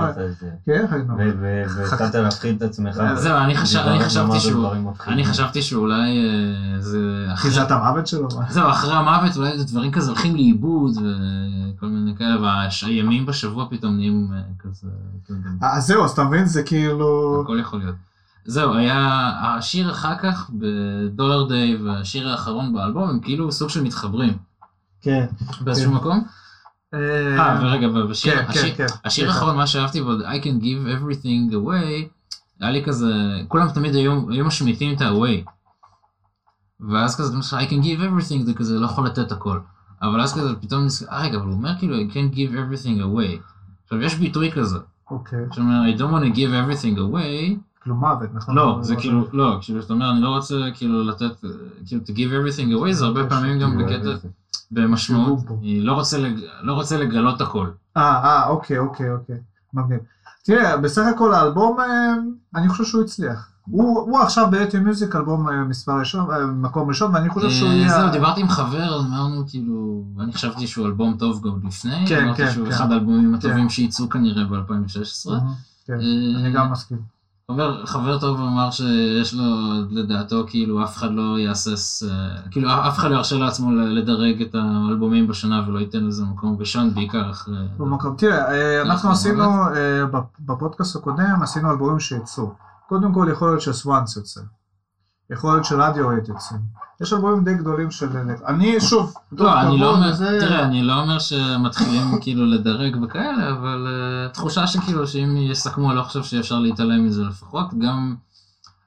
כן, והתחלת להפחיד את עצמך. זהו, אני חשבתי שהוא-. אני חשבתי שאולי אה, זה... אחיזת המוות שלו? זהו, אחרי המוות אולי זה דברים כזה הולכים לאיבוד וכל מיני כאלה, והימים בשבוע פתאום נהיים אה, כזה... אז זהו, אז אתה מבין, זה כאילו, הכל יכול להיות. זהו, היה השיר אחר כך בדולר דיי והשיר האחרון באלבום הם כאילו סוג של מתחברים כן, באיזשהו כן. מקום. אה, ורגע, בשיר, כן, כן, השיר, כן. השיר סליחה. האחרון, מה שאהבתי בו, I can give everything away, היה לי כזה, כולם תמיד היו, היו משמיטים את ה-away. ואז כזה, I can give everything, זה כזה, לא יכול לתת הכל. אבל אז כזה, פתאום נזכר, אה רגע, אבל הוא אומר כאילו, I can give everything away. עכשיו, יש ביטוי כזה, אוקיי, שאומר, I don't want to give everything away, כאילו מוות, נכון? לא, זה כאילו, לא, כאילו, זאת אומרת, אני לא רוצה כאילו לתת, כאילו, to give everything away, זה הרבה פעמים גם כאילו, בקטע, במשמעות. אני לא רוצה לא רוצה לגלות הכל. אה, אה, אוקיי, אוקיי, אוקיי, מגניב. תראה, בסך הכל האלבום, אה, אני חושב שהוא הצליח. הוא הוא עכשיו ב-80 מיוזיק אלבום אה, מספר ראשון, מקום ראשון, ואני חושב שהוא יהיה... זהו, דיברתי עם חבר, אמרנו כאילו, אני חשבתי שהוא אלבום טוב גם לפני, כן, אמרתי כן, שהוא כן. אחד האלבומים כן. הטובים שייצאו כנראה ב-2016. אה, כן, אני גם מסכים. חבר, חבר טוב אמר שיש לו, לדעתו, כאילו אף אחד לא יהסס, אה, כאילו אף אחד לא ירשה לעצמו לדרג את האלבומים בשנה ולא ייתן לזה מקום ראשון, בעיקר אחרי... במקום, תראה, אה, אנחנו עשינו? אה, בפ- בפודקאסט הקודם, עשינו אלבומים שיצאו. קודם כל, יכול להיות שסוואנס יוצא. יכול להיות שרדיו-אייט יוצא. יש אלבומים די גדולים של... אני, שוב, לא, אני לא אומר, וזה- תראה, אני לא אומר שמתחילים כאילו לדרג וכאלה, אבל uh, תחושה שכאילו שאם יסכמו, אני לא חושב שאפשר להתעלם מזה לפחות. גם,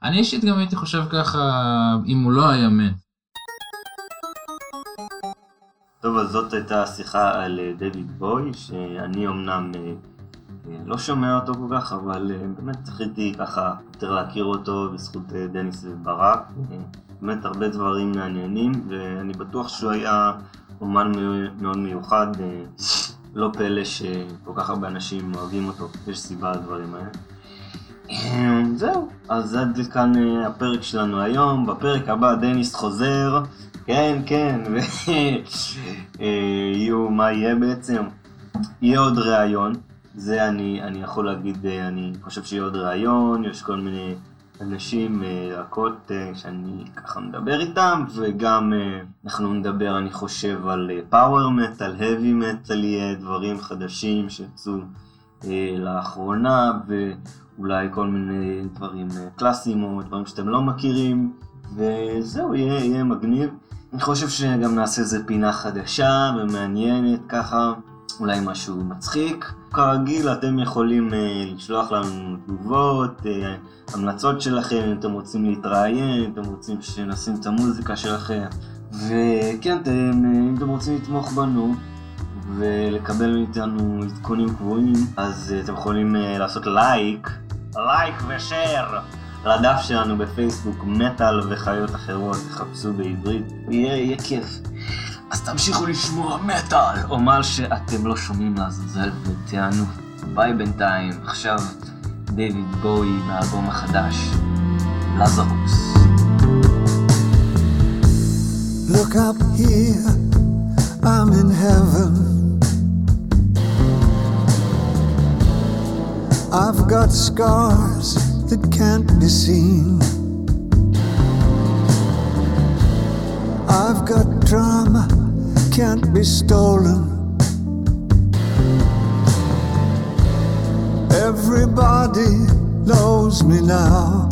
אני אישית גם הייתי חושב ככה, אם הוא לא היה מת. טוב, אז זאת הייתה השיחה על דויד בוי, שאני אמנם אה, לא שומע אותו כל כך, אבל אה, באמת זכיתי ככה יותר להכיר אותו בזכות אה, דניס וברק. אה, באמת הרבה דברים מעניינים, ואני בטוח שהוא היה אומן מאוד מיוחד. אה, לא פלא שכל כך הרבה אנשים אוהבים אותו, יש סיבה לדברים האלה. אה, זהו, אז עד כאן אה, הפרק שלנו היום. בפרק הבא דניס חוזר. כן, כן, ויהיו, מה יהיה בעצם? יהיה עוד ראיון, זה אני, אני יכול להגיד, אה, אני חושב שיהיה עוד ראיון, יש כל מיני אנשים, אה, להקות אה, שאני ככה מדבר איתם, וגם אה, אנחנו נדבר, אני חושב, על פאוור מטאל, heavy מטאל יהיה, דברים חדשים שיצאו אה, לאחרונה, ואולי כל מיני דברים אה, קלאסיים או דברים שאתם לא מכירים, וזהו, יהיה, יהיה מגניב. אני חושב שגם נעשה איזה פינה חדשה ומעניינת ככה, אולי משהו מצחיק. כרגיל אתם יכולים אה, לשלוח לנו תגובות, אה, המלצות שלכם, אם אתם רוצים להתראיין, אם אתם רוצים שנשים את המוזיקה שלכם. וכן, אתם, אה, אם אתם רוצים לתמוך בנו ולקבל מאיתנו עדכונים קבועים, אז אה, אתם יכולים אה, לעשות לייק, לייק ושאר. לדף שלנו בפייסבוק, מטאל וחיות אחרות, תחפשו בעברית, יהיה, יהיה כיף. אז תמשיכו לשמוע מטאל! או מה שאתם לא שומעים לעזאזל ותענו. ביי בינתיים, עכשיו דיוויד בואי מהאלבום החדש, לזרוס. Look up here, I'm in heaven. I've got scars that can't be seen. Got drama, can't be stolen. Everybody knows me now.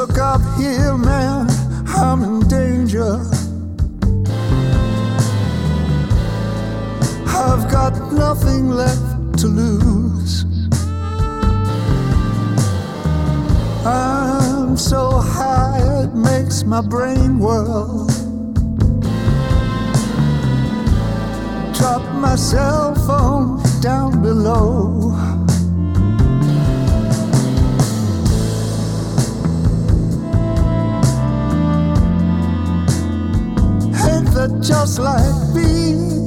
Look up here, man, I'm in danger. I've got nothing left to lose. I'm so high it makes my brain whirl. Drop my cell phone down below. Just like being